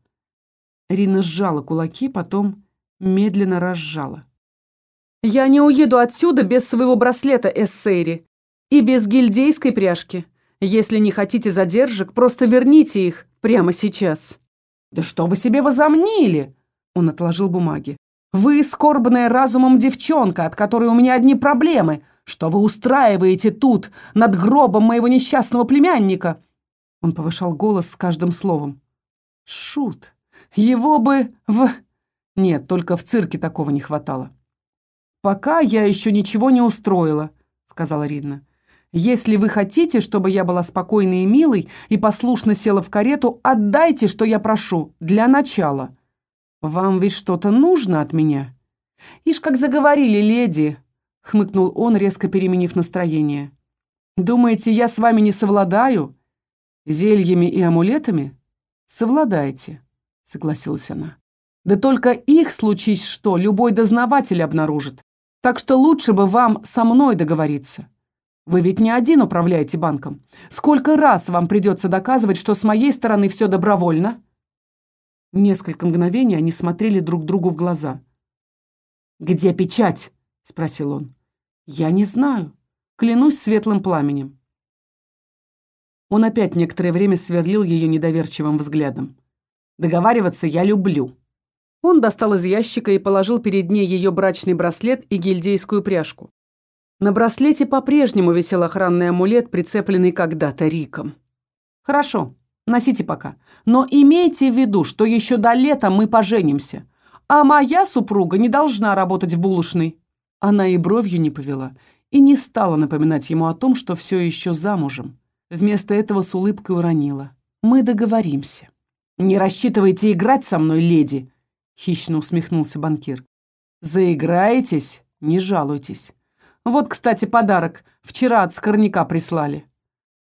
Рина сжала кулаки, потом медленно разжала. «Я не уеду отсюда без своего браслета, Эссейри, и без гильдейской пряжки. Если не хотите задержек, просто верните их прямо сейчас». «Да что вы себе возомнили?» Он отложил бумаги. «Вы скорбная разумом девчонка, от которой у меня одни проблемы. Что вы устраиваете тут, над гробом моего несчастного племянника?» Он повышал голос с каждым словом. «Шут. Его бы в...» Нет, только в цирке такого не хватало. «Пока я еще ничего не устроила», — сказала Ридна. «Если вы хотите, чтобы я была спокойной и милой и послушно села в карету, отдайте, что я прошу, для начала. Вам ведь что-то нужно от меня?» «Ишь, как заговорили, леди!» — хмыкнул он, резко переменив настроение. «Думаете, я с вами не совладаю? Зельями и амулетами? Совладайте», — согласилась она. «Да только их, случись что, любой дознаватель обнаружит. Так что лучше бы вам со мной договориться. Вы ведь не один управляете банком. Сколько раз вам придется доказывать, что с моей стороны все добровольно?» Несколько мгновений они смотрели друг другу в глаза. «Где печать?» — спросил он. «Я не знаю. Клянусь светлым пламенем». Он опять некоторое время сверлил ее недоверчивым взглядом. «Договариваться я люблю». Он достал из ящика и положил перед ней ее брачный браслет и гильдейскую пряжку. На браслете по-прежнему висел охранный амулет, прицепленный когда-то Риком. «Хорошо, носите пока. Но имейте в виду, что еще до лета мы поженимся. А моя супруга не должна работать в булочной». Она и бровью не повела, и не стала напоминать ему о том, что все еще замужем. Вместо этого с улыбкой уронила. «Мы договоримся». «Не рассчитывайте играть со мной, леди!» — хищно усмехнулся банкир. «Заиграетесь? Не жалуйтесь. Вот, кстати, подарок. Вчера от скорняка прислали.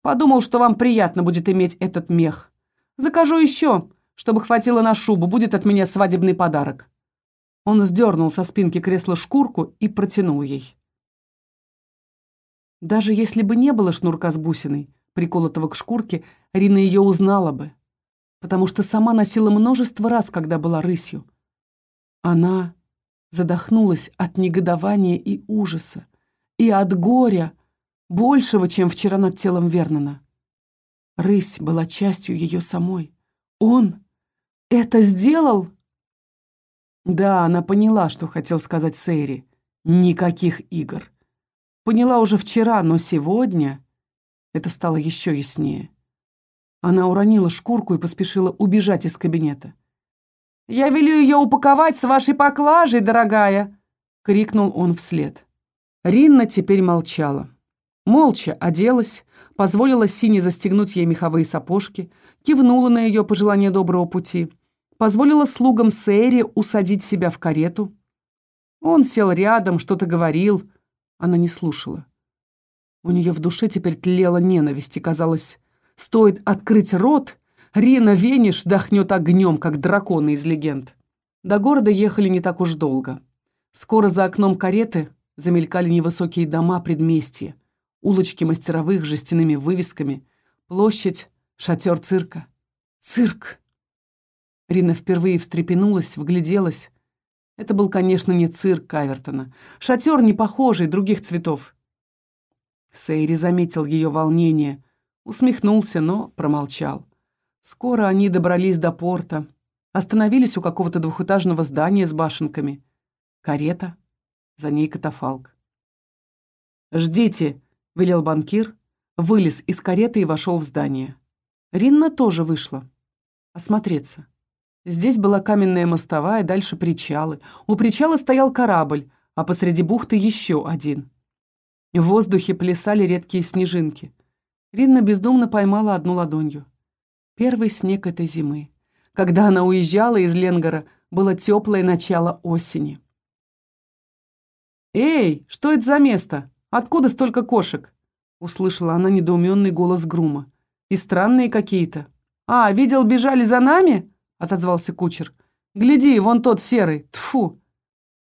Подумал, что вам приятно будет иметь этот мех. Закажу еще, чтобы хватило на шубу. Будет от меня свадебный подарок». Он сдернул со спинки кресла шкурку и протянул ей. Даже если бы не было шнурка с бусиной, приколотого к шкурке, Рина ее узнала бы, потому что сама носила множество раз, когда была рысью. Она задохнулась от негодования и ужаса, и от горя, большего, чем вчера над телом Вернона. Рысь была частью ее самой. Он это сделал? Да, она поняла, что хотел сказать Сейри. Никаких игр. Поняла уже вчера, но сегодня это стало еще яснее. Она уронила шкурку и поспешила убежать из кабинета. «Я велю ее упаковать с вашей поклажей, дорогая!» — крикнул он вслед. Ринна теперь молчала. Молча оделась, позволила Сине застегнуть ей меховые сапожки, кивнула на ее пожелание доброго пути — позволила слугам Сэри усадить себя в карету. Он сел рядом, что-то говорил. Она не слушала. У нее в душе теперь тлела ненависть, и казалось, стоит открыть рот, Рина Вениш дохнет огнем, как драконы из легенд. До города ехали не так уж долго. Скоро за окном кареты замелькали невысокие дома предместья, улочки мастеровых с жестяными вывесками, площадь, шатер цирка. Цирк! Рина впервые встрепенулась, вгляделась. Это был, конечно, не цирк Кавертона. Шатер не похожий, других цветов. Сейри заметил ее волнение, усмехнулся, но промолчал. Скоро они добрались до порта, остановились у какого-то двухэтажного здания с башенками. Карета, за ней катафалк. «Ждите», — велел банкир, вылез из кареты и вошел в здание. Ринна тоже вышла. Осмотреться. Здесь была каменная мостовая, дальше причалы. У причала стоял корабль, а посреди бухты еще один. В воздухе плясали редкие снежинки. Ринна бездумно поймала одну ладонью. Первый снег этой зимы. Когда она уезжала из Ленгора, было теплое начало осени. «Эй, что это за место? Откуда столько кошек?» Услышала она недоуменный голос Грума. «И странные какие-то». «А, видел, бежали за нами?» — отозвался кучер. «Гляди, вон тот серый. Тфу.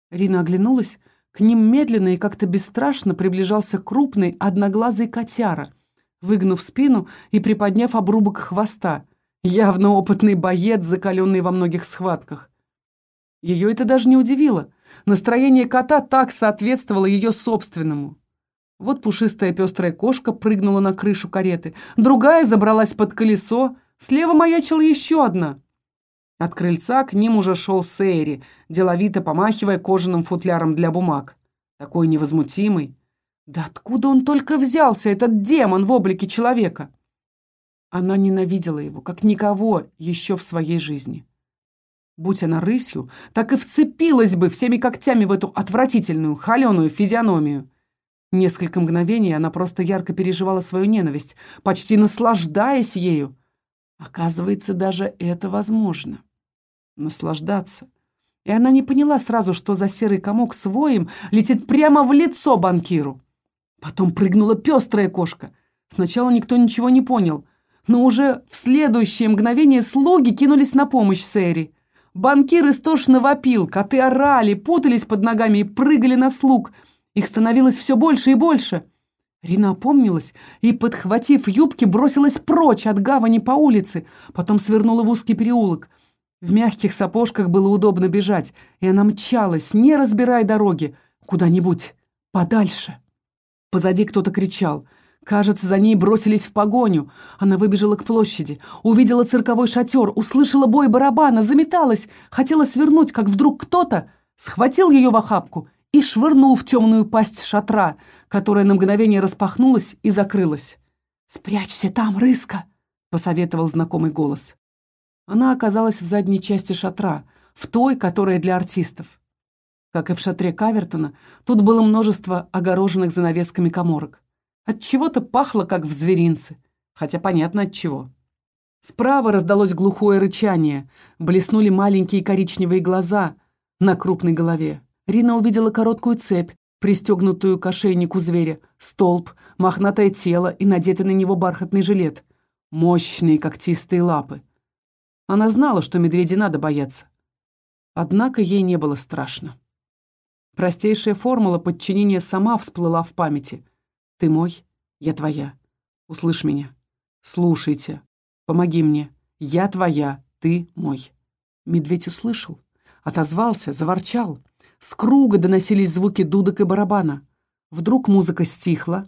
Рина оглянулась. К ним медленно и как-то бесстрашно приближался крупный одноглазый котяра, выгнув спину и приподняв обрубок хвоста. Явно опытный боец, закаленный во многих схватках. Ее это даже не удивило. Настроение кота так соответствовало ее собственному. Вот пушистая пестрая кошка прыгнула на крышу кареты, другая забралась под колесо, слева маячила еще одна. От крыльца к ним уже шел Сейри, деловито помахивая кожаным футляром для бумаг. Такой невозмутимый. Да откуда он только взялся, этот демон в облике человека? Она ненавидела его, как никого еще в своей жизни. Будь она рысью, так и вцепилась бы всеми когтями в эту отвратительную, холеную физиономию. Несколько мгновений она просто ярко переживала свою ненависть, почти наслаждаясь ею. Оказывается, даже это возможно. Наслаждаться. И она не поняла сразу, что за серый комок с воем летит прямо в лицо банкиру. Потом прыгнула пестрая кошка. Сначала никто ничего не понял, но уже в следующее мгновение слуги кинулись на помощь Сэри. Банкир истошно вопил, коты орали, путались под ногами и прыгали на слуг. Их становилось все больше и больше. Рина опомнилась и, подхватив юбки, бросилась прочь от гавани по улице, потом свернула в узкий переулок. В мягких сапожках было удобно бежать, и она мчалась, не разбирая дороги, куда-нибудь подальше. Позади кто-то кричал — Кажется, за ней бросились в погоню. Она выбежала к площади, увидела цирковой шатер, услышала бой барабана, заметалась, хотела свернуть, как вдруг кто-то схватил ее в охапку и швырнул в темную пасть шатра, которая на мгновение распахнулась и закрылась. «Спрячься там, рыска!» — посоветовал знакомый голос. Она оказалась в задней части шатра, в той, которая для артистов. Как и в шатре Кавертона, тут было множество огороженных занавесками коморок. От чего-то пахло, как в зверинце, хотя понятно от чего. Справа раздалось глухое рычание, блеснули маленькие коричневые глаза на крупной голове. Рина увидела короткую цепь, пристегнутую к ошейнику зверя, столб, мохнатое тело и надетый на него бархатный жилет, мощные когтистые лапы. Она знала, что медведи надо бояться. Однако ей не было страшно. Простейшая формула подчинения сама всплыла в памяти — ты мой, я твоя. Услышь меня. Слушайте. Помоги мне. Я твоя, ты мой. Медведь услышал, отозвался, заворчал. С круга доносились звуки дудок и барабана. Вдруг музыка стихла.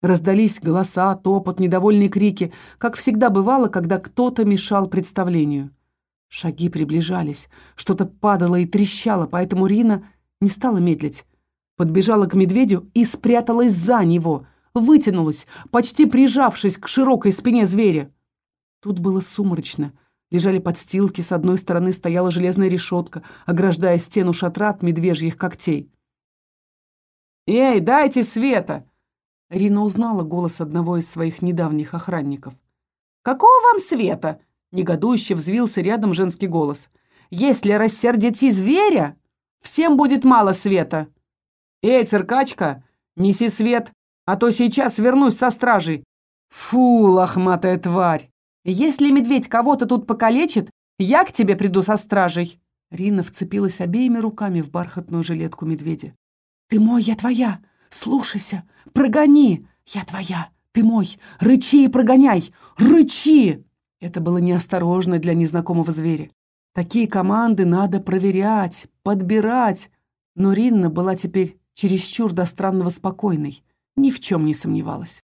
Раздались голоса, топот, недовольные крики, как всегда бывало, когда кто-то мешал представлению. Шаги приближались, что-то падало и трещало, поэтому Рина не стала медлить подбежала к медведю и спряталась за него, вытянулась, почти прижавшись к широкой спине зверя. Тут было сумрачно. Лежали подстилки, с одной стороны стояла железная решетка, ограждая стену шатра от медвежьих когтей. «Эй, дайте света!» Рина узнала голос одного из своих недавних охранников. «Какого вам света?» — негодующе взвился рядом женский голос. «Если рассердите зверя, всем будет мало света!» «Эй, циркачка, неси свет, а то сейчас вернусь со стражей!» «Фу, лохматая тварь! Если медведь кого-то тут покалечит, я к тебе приду со стражей!» Рина вцепилась обеими руками в бархатную жилетку медведя. «Ты мой, я твоя! Слушайся! Прогони! Я твоя! Ты мой! Рычи и прогоняй! Рычи!» Это было неосторожно для незнакомого зверя. Такие команды надо проверять, подбирать. Но Ринна была теперь чересчур до странного спокойной, ни в чем не сомневалась.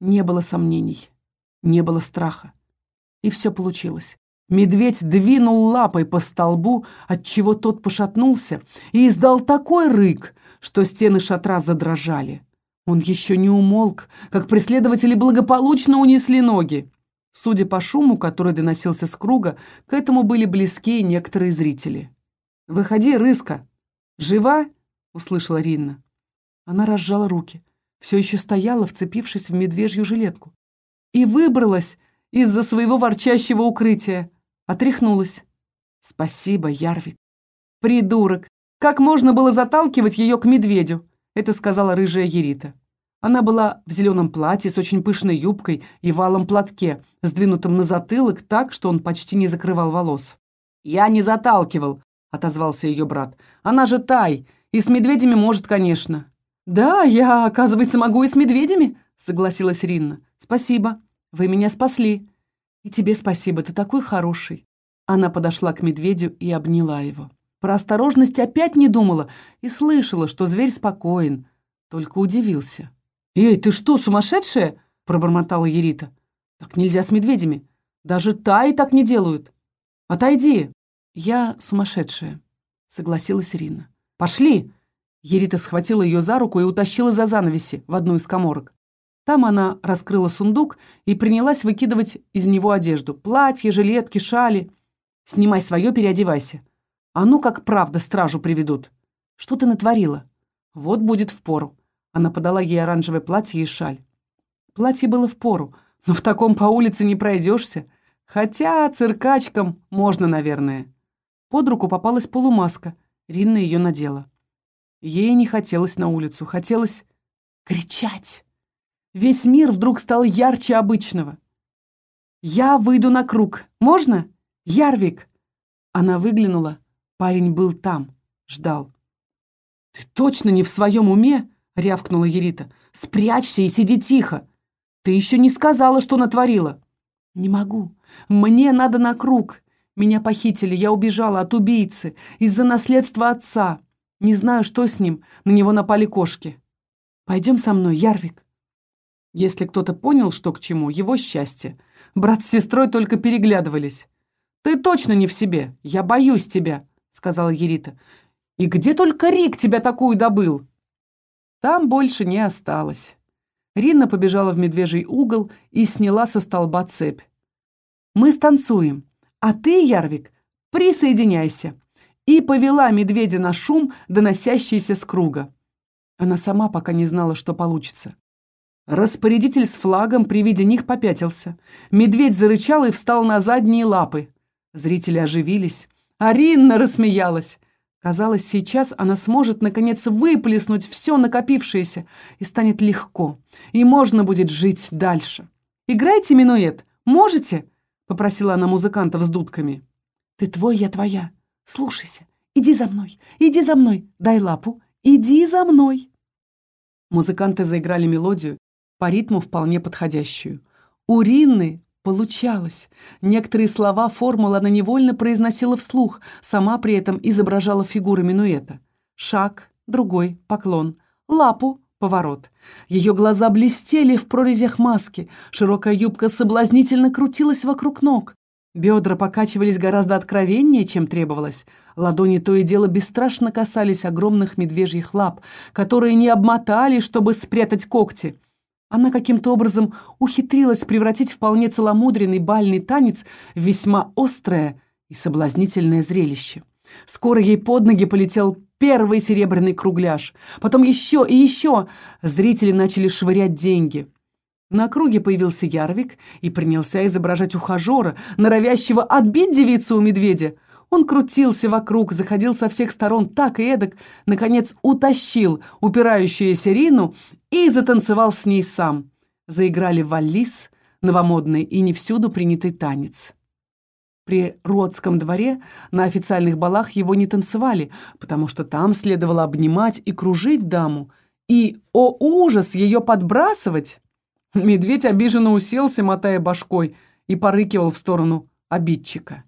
Не было сомнений, не было страха. И все получилось. Медведь двинул лапой по столбу, отчего тот пошатнулся и издал такой рык, что стены шатра задрожали. Он еще не умолк, как преследователи благополучно унесли ноги. Судя по шуму, который доносился с круга, к этому были близки некоторые зрители. «Выходи, рыска! Жива услышала Ринна. Она разжала руки, все еще стояла, вцепившись в медвежью жилетку. И выбралась из-за своего ворчащего укрытия. Отряхнулась. Спасибо, Ярвик. Придурок! Как можно было заталкивать ее к медведю? Это сказала рыжая Ерита. Она была в зеленом платье с очень пышной юбкой и валом платке, сдвинутым на затылок так, что он почти не закрывал волос. «Я не заталкивал», — отозвался ее брат. «Она же тай, и с медведями может, конечно». «Да, я, оказывается, могу и с медведями», — согласилась Ринна. «Спасибо, вы меня спасли». «И тебе спасибо, ты такой хороший». Она подошла к медведю и обняла его. Про осторожность опять не думала и слышала, что зверь спокоен, только удивился. «Эй, ты что, сумасшедшая?» — пробормотала Ерита. «Так нельзя с медведями. Даже таи так не делают. Отойди!» «Я сумасшедшая», — согласилась Ирина. «Пошли!» Ерита схватила ее за руку и утащила за занавеси в одну из коморок. Там она раскрыла сундук и принялась выкидывать из него одежду. Платья, жилетки, шали. «Снимай свое, переодевайся. А ну как правда стражу приведут. Что ты натворила? Вот будет впору. Она подала ей оранжевое платье и шаль. Платье было в пору, но в таком по улице не пройдешься. Хотя циркачкам можно, наверное. Под руку попалась полумаска. Ринна ее надела. Ей не хотелось на улицу, хотелось кричать. Весь мир вдруг стал ярче обычного. «Я выйду на круг. Можно? Ярвик!» Она выглянула. Парень был там, ждал. «Ты точно не в своем уме?» — рявкнула Ерита. «Спрячься и сиди тихо! Ты еще не сказала, что натворила!» «Не могу. Мне надо на круг. Меня похитили, я убежала от убийцы из-за наследства отца. Не знаю, что с ним, на него напали кошки. Пойдем со мной, Ярвик». Если кто-то понял, что к чему, его счастье. Брат с сестрой только переглядывались. «Ты точно не в себе. Я боюсь тебя», — сказала Ерита. «И где только Рик тебя такую добыл?» Там больше не осталось. Ринна побежала в медвежий угол и сняла со столба цепь. «Мы станцуем, а ты, Ярвик, присоединяйся!» И повела медведя на шум, доносящийся с круга. Она сама пока не знала, что получится. Распорядитель с флагом при виде них попятился. Медведь зарычал и встал на задние лапы. Зрители оживились. Аринна рассмеялась. Казалось, сейчас она сможет, наконец, выплеснуть все накопившееся, и станет легко, и можно будет жить дальше. «Играйте минуэт, можете?» — попросила она музыкантов с дудками. «Ты твой, я твоя. Слушайся. Иди за мной, иди за мной. Дай лапу. Иди за мной». Музыканты заиграли мелодию, по ритму вполне подходящую. У Ринны Получалось. Некоторые слова формула она невольно произносила вслух, сама при этом изображала фигуры минуэта. Шаг, другой, поклон, лапу, поворот. Ее глаза блестели в прорезях маски, широкая юбка соблазнительно крутилась вокруг ног. Бедра покачивались гораздо откровеннее, чем требовалось. Ладони то и дело бесстрашно касались огромных медвежьих лап, которые не обмотали, чтобы спрятать когти. Она каким-то образом ухитрилась превратить вполне целомудренный бальный танец в весьма острое и соблазнительное зрелище. Скоро ей под ноги полетел первый серебряный кругляш, потом еще и еще. Зрители начали швырять деньги. На круге появился Ярвик и принялся изображать ухажера, норовящего отбить девицу у медведя. Он крутился вокруг, заходил со всех сторон так и эдак, наконец утащил упирающуюся Рину и затанцевал с ней сам. Заиграли валлис, новомодный и не всюду принятый танец. При Родском дворе на официальных балах его не танцевали, потому что там следовало обнимать и кружить даму, и, о ужас, ее подбрасывать. Медведь обиженно уселся, мотая башкой, и порыкивал в сторону обидчика.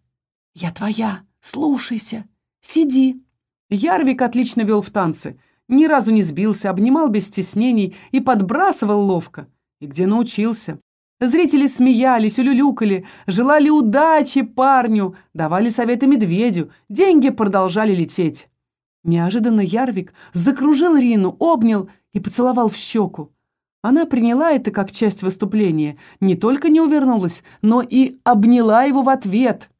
«Я твоя!» Слушайся, сиди. Ярвик отлично вел в танцы. Ни разу не сбился, обнимал без стеснений и подбрасывал ловко. И где научился? Зрители смеялись, улюлюкали, желали удачи парню, давали советы медведю, деньги продолжали лететь. Неожиданно Ярвик закружил Рину, обнял и поцеловал в щеку. Она приняла это как часть выступления, не только не увернулась, но и обняла его в ответ.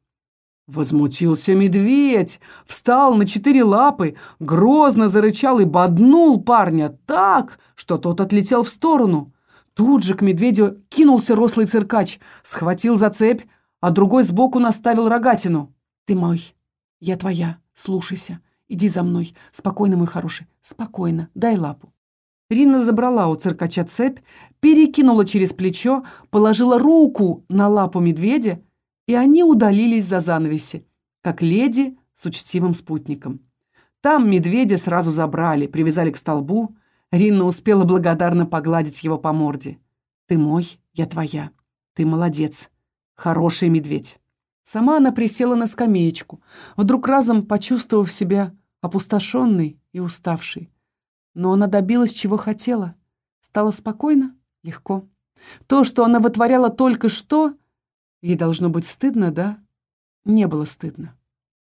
Возмутился медведь, встал на четыре лапы, грозно зарычал и боднул парня так, что тот отлетел в сторону. Тут же к медведю кинулся рослый циркач, схватил за цепь, а другой сбоку наставил рогатину. «Ты мой, я твоя, слушайся, иди за мной, спокойно, мой хороший, спокойно, дай лапу». Рина забрала у циркача цепь, перекинула через плечо, положила руку на лапу медведя, и они удалились за занавеси, как леди с учтивым спутником. Там медведя сразу забрали, привязали к столбу. Ринна успела благодарно погладить его по морде. «Ты мой, я твоя. Ты молодец. Хороший медведь». Сама она присела на скамеечку, вдруг разом почувствовав себя опустошенной и уставшей. Но она добилась, чего хотела. Стало спокойно, легко. То, что она вытворяла только что, ей должно быть стыдно, да? Не было стыдно.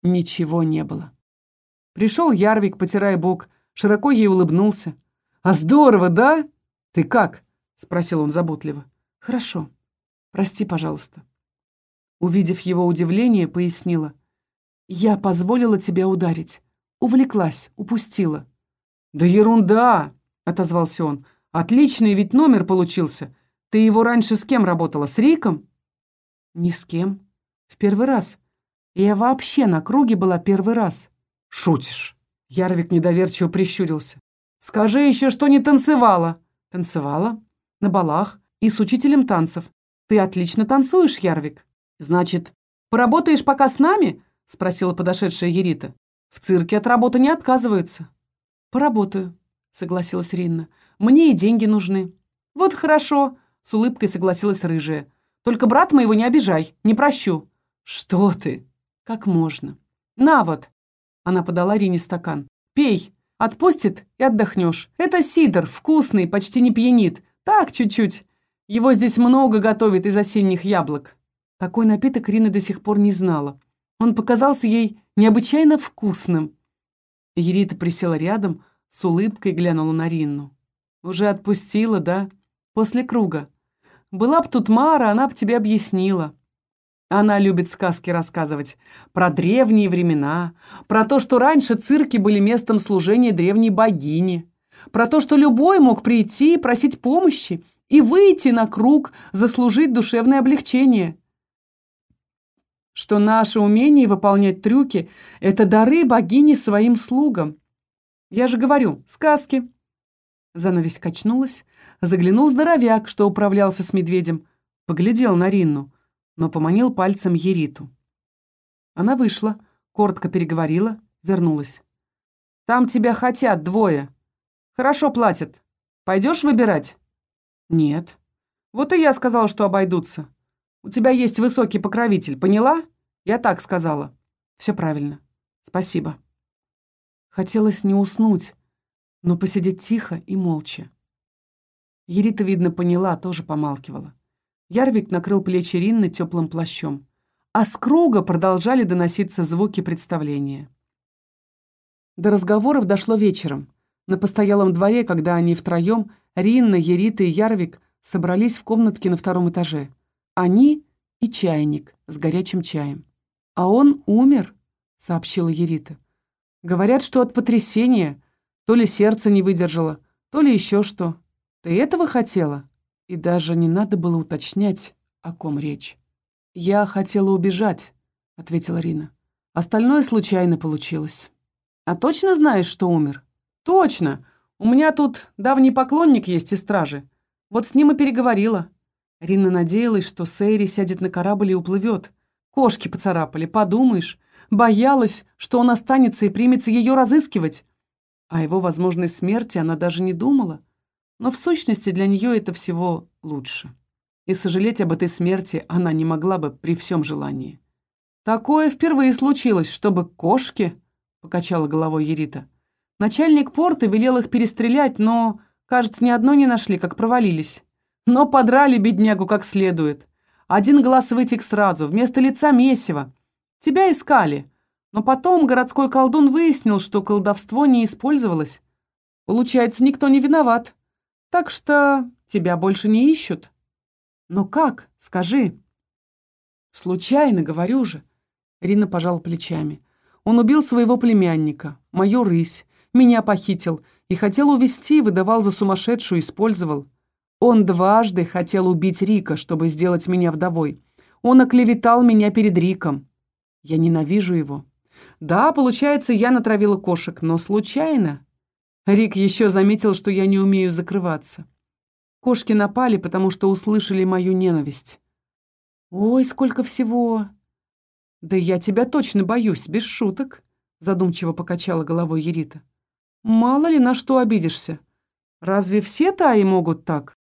Ничего не было. Пришел Ярвик, потирая бок, широко ей улыбнулся. «А здорово, да? Ты как?» — спросил он заботливо. «Хорошо. Прости, пожалуйста». Увидев его удивление, пояснила. «Я позволила тебя ударить. Увлеклась, упустила». «Да ерунда!» — отозвался он. «Отличный ведь номер получился. Ты его раньше с кем работала? С Риком?» «Ни с кем. В первый раз. Я вообще на круге была первый раз». «Шутишь?» Ярвик недоверчиво прищурился. «Скажи еще, что не танцевала». «Танцевала. На балах. И с учителем танцев. Ты отлично танцуешь, Ярвик». «Значит, поработаешь пока с нами?» спросила подошедшая Ерита. «В цирке от работы не отказываются». «Поработаю», согласилась Ринна. «Мне и деньги нужны». «Вот хорошо», с улыбкой согласилась рыжая. «Только брат моего не обижай, не прощу». «Что ты? Как можно?» «На вот!» Она подала Рине стакан. «Пей. Отпустит и отдохнешь. Это сидр, вкусный, почти не пьянит. Так, чуть-чуть. Его здесь много готовят из осенних яблок». Такой напиток Рина до сих пор не знала. Он показался ей необычайно вкусным. Ерита присела рядом, с улыбкой глянула на Ринну. «Уже отпустила, да? После круга. Была б тут Мара, она б тебе объяснила. Она любит сказки рассказывать про древние времена, про то, что раньше цирки были местом служения древней богини, про то, что любой мог прийти и просить помощи и выйти на круг, заслужить душевное облегчение. Что наше умение выполнять трюки — это дары богини своим слугам. Я же говорю, сказки. Занавесь качнулась, заглянул здоровяк, что управлялся с медведем, поглядел на Ринну — но поманил пальцем Ериту. Она вышла, коротко переговорила, вернулась. «Там тебя хотят двое. Хорошо платят. Пойдешь выбирать?» «Нет». «Вот и я сказала, что обойдутся. У тебя есть высокий покровитель, поняла?» «Я так сказала». «Все правильно. Спасибо». Хотелось не уснуть, но посидеть тихо и молча. Ерита, видно, поняла, тоже помалкивала. Ярвик накрыл плечи Ринны теплым плащом. А с круга продолжали доноситься звуки представления. До разговоров дошло вечером. На постоялом дворе, когда они втроем, Ринна, Ерита и Ярвик, собрались в комнатке на втором этаже. Они и чайник с горячим чаем. «А он умер», — сообщила Ерита. «Говорят, что от потрясения. То ли сердце не выдержало, то ли еще что. Ты этого хотела?» И даже не надо было уточнять, о ком речь. «Я хотела убежать», — ответила Рина. «Остальное случайно получилось». «А точно знаешь, что умер?» «Точно! У меня тут давний поклонник есть из стражи. Вот с ним и переговорила». Рина надеялась, что Сейри сядет на корабль и уплывет. Кошки поцарапали, подумаешь. Боялась, что он останется и примется ее разыскивать. О его возможной смерти она даже не думала. Но в сущности для нее это всего лучше. И сожалеть об этой смерти она не могла бы при всем желании. «Такое впервые случилось, чтобы кошки...» — покачала головой Ерита. Начальник порта велел их перестрелять, но, кажется, ни одной не нашли, как провалились. Но подрали беднягу как следует. Один глаз вытек сразу, вместо лица месиво. Тебя искали. Но потом городской колдун выяснил, что колдовство не использовалось. Получается, никто не виноват. Так что тебя больше не ищут. Но как? Скажи. Случайно, говорю же. Рина пожала плечами. Он убил своего племянника, мою рысь, меня похитил и хотел увести, выдавал за сумасшедшую, использовал. Он дважды хотел убить Рика, чтобы сделать меня вдовой. Он оклеветал меня перед Риком. Я ненавижу его. Да, получается, я натравила кошек, но случайно. Рик еще заметил, что я не умею закрываться. Кошки напали, потому что услышали мою ненависть. «Ой, сколько всего!» «Да я тебя точно боюсь, без шуток», — задумчиво покачала головой Ерита. «Мало ли на что обидишься. Разве все таи могут так?»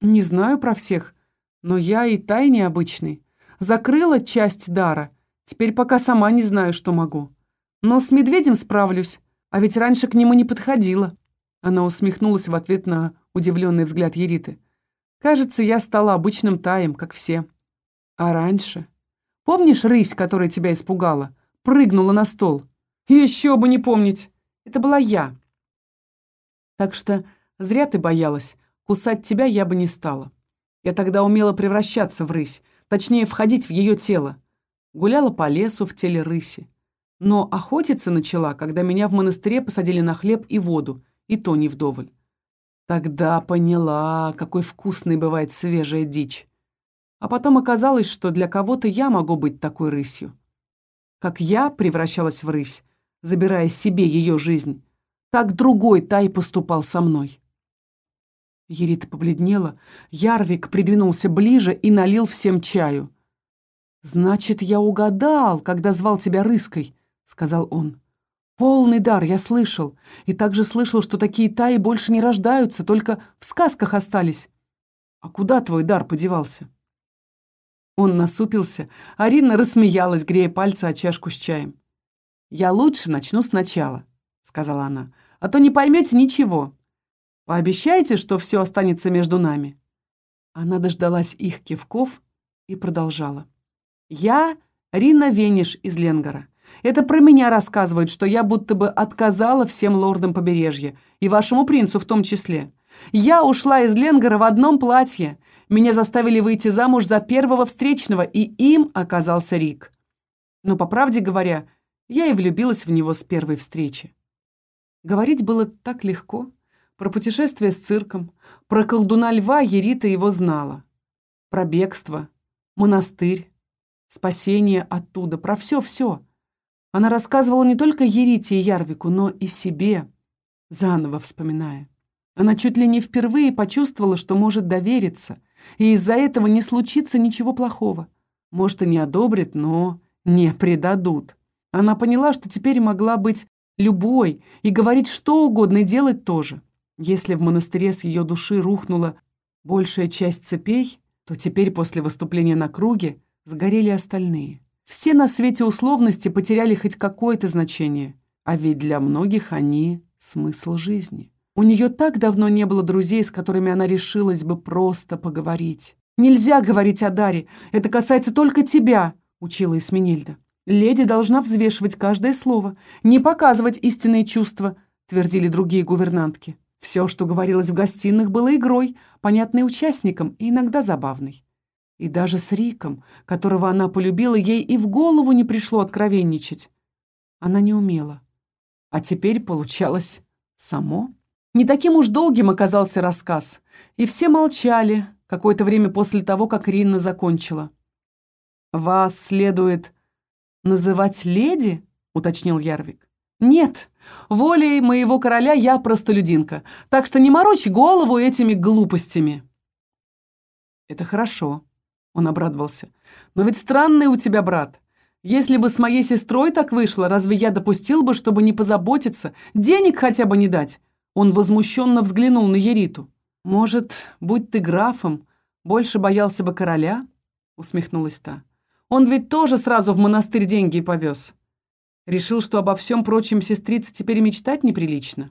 «Не знаю про всех, но я и тай необычный. Закрыла часть дара, теперь пока сама не знаю, что могу. Но с медведем справлюсь, а ведь раньше к нему не подходила». Она усмехнулась в ответ на удивленный взгляд Ериты. «Кажется, я стала обычным таем, как все. А раньше...» Помнишь рысь, которая тебя испугала? Прыгнула на стол. Еще бы не помнить. Это была я. Так что зря ты боялась. Кусать тебя я бы не стала. Я тогда умела превращаться в рысь, точнее, входить в ее тело. Гуляла по лесу в теле рыси. Но охотиться начала, когда меня в монастыре посадили на хлеб и воду, и то не вдоволь. Тогда поняла, какой вкусной бывает свежая дичь. А потом оказалось, что для кого-то я могу быть такой рысью. Как я превращалась в рысь, забирая себе ее жизнь, так другой Тай поступал со мной. Ерита побледнела, Ярвик придвинулся ближе и налил всем чаю. «Значит, я угадал, когда звал тебя рыской», — сказал он. «Полный дар, я слышал. И также слышал, что такие таи больше не рождаются, только в сказках остались. А куда твой дар подевался?» Он насупился, а Рина рассмеялась, грея пальцы о чашку с чаем. «Я лучше начну сначала», — сказала она, — «а то не поймете ничего. Пообещайте, что все останется между нами». Она дождалась их кивков и продолжала. «Я Рина Вениш из Ленгора. Это про меня рассказывают, что я будто бы отказала всем лордам побережья, и вашему принцу в том числе. Я ушла из Ленгора в одном платье, меня заставили выйти замуж за первого встречного, и им оказался Рик. Но, по правде говоря, я и влюбилась в него с первой встречи. Говорить было так легко. Про путешествие с цирком, про колдуна льва Ерита его знала. Про бегство, монастырь, спасение оттуда, про все-все. Она рассказывала не только Ерите и Ярвику, но и себе, заново вспоминая. Она чуть ли не впервые почувствовала, что может довериться, и из-за этого не случится ничего плохого. Может, и не одобрят, но не предадут. Она поняла, что теперь могла быть любой и говорить что угодно и делать тоже. Если в монастыре с ее души рухнула большая часть цепей, то теперь после выступления на круге сгорели остальные. Все на свете условности потеряли хоть какое-то значение, а ведь для многих они — смысл жизни. У нее так давно не было друзей, с которыми она решилась бы просто поговорить. «Нельзя говорить о Даре. Это касается только тебя», — учила Эсминильда. «Леди должна взвешивать каждое слово, не показывать истинные чувства», — твердили другие гувернантки. Все, что говорилось в гостиных, было игрой, понятной участникам и иногда забавной. И даже с Риком, которого она полюбила, ей и в голову не пришло откровенничать. Она не умела. А теперь получалось само. Не таким уж долгим оказался рассказ, и все молчали какое-то время после того, как Ринна закончила. «Вас следует называть леди?» — уточнил Ярвик. «Нет, волей моего короля я простолюдинка, так что не морочь голову этими глупостями». «Это хорошо», — он обрадовался. «Но ведь странный у тебя брат. Если бы с моей сестрой так вышло, разве я допустил бы, чтобы не позаботиться, денег хотя бы не дать? Он возмущенно взглянул на Ериту. «Может, будь ты графом, больше боялся бы короля?» — усмехнулась та. «Он ведь тоже сразу в монастырь деньги повез. Решил, что обо всем прочем сестрице теперь мечтать неприлично».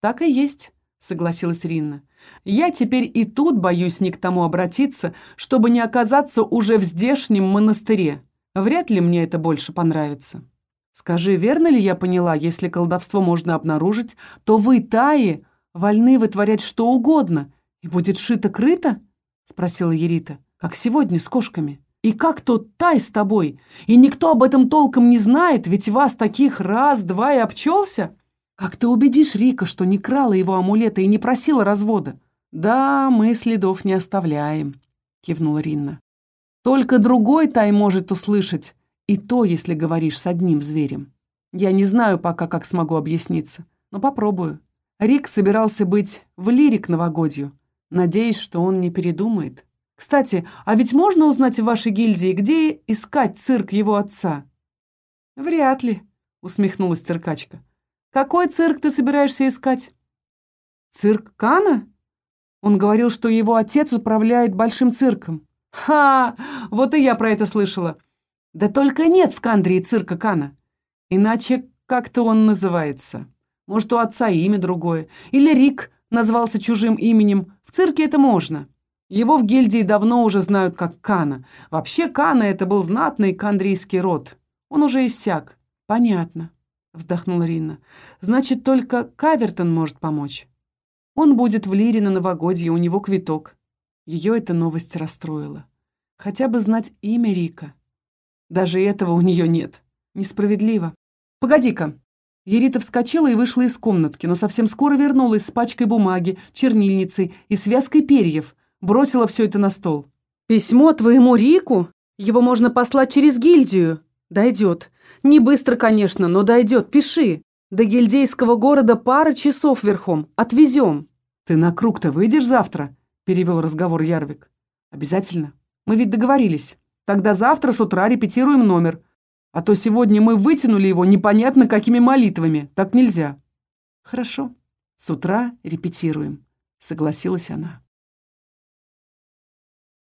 «Так и есть», — согласилась Ринна. «Я теперь и тут боюсь не к тому обратиться, чтобы не оказаться уже в здешнем монастыре. Вряд ли мне это больше понравится». Скажи, верно ли я поняла, если колдовство можно обнаружить, то вы, Таи, вольны вытворять что угодно, и будет шито-крыто? Спросила Ерита. Как сегодня с кошками. И как тот Тай с тобой? И никто об этом толком не знает, ведь вас таких раз-два и обчелся? Как ты убедишь Рика, что не крала его амулета и не просила развода? Да, мы следов не оставляем, кивнула Ринна. Только другой Тай может услышать, и то, если говоришь с одним зверем. Я не знаю пока, как смогу объясниться, но попробую. Рик собирался быть в лирик новогодью. Надеюсь, что он не передумает. Кстати, а ведь можно узнать в вашей гильдии, где искать цирк его отца? Вряд ли, усмехнулась циркачка. Какой цирк ты собираешься искать? Цирк Кана? Он говорил, что его отец управляет большим цирком. Ха! Вот и я про это слышала. Да только нет в Кандрии цирка Кана. Иначе как-то он называется. Может, у отца имя другое. Или Рик назвался чужим именем. В цирке это можно. Его в гильдии давно уже знают как Кана. Вообще Кана — это был знатный кандрийский род. Он уже иссяк. Понятно, вздохнула Рина. Значит, только Кавертон может помочь. Он будет в Лире на новогодье, у него квиток. Ее эта новость расстроила. Хотя бы знать имя Рика. Даже этого у нее нет. Несправедливо. «Погоди-ка!» Ерита вскочила и вышла из комнатки, но совсем скоро вернулась с пачкой бумаги, чернильницей и связкой перьев. Бросила все это на стол. «Письмо твоему Рику? Его можно послать через гильдию. Дойдет. Не быстро, конечно, но дойдет. Пиши. До гильдейского города пара часов верхом. Отвезем». «Ты на круг-то выйдешь завтра?» — перевел разговор Ярвик. «Обязательно. Мы ведь договорились. Тогда завтра с утра репетируем номер. А то сегодня мы вытянули его непонятно какими молитвами. Так нельзя». «Хорошо. С утра репетируем», — согласилась она.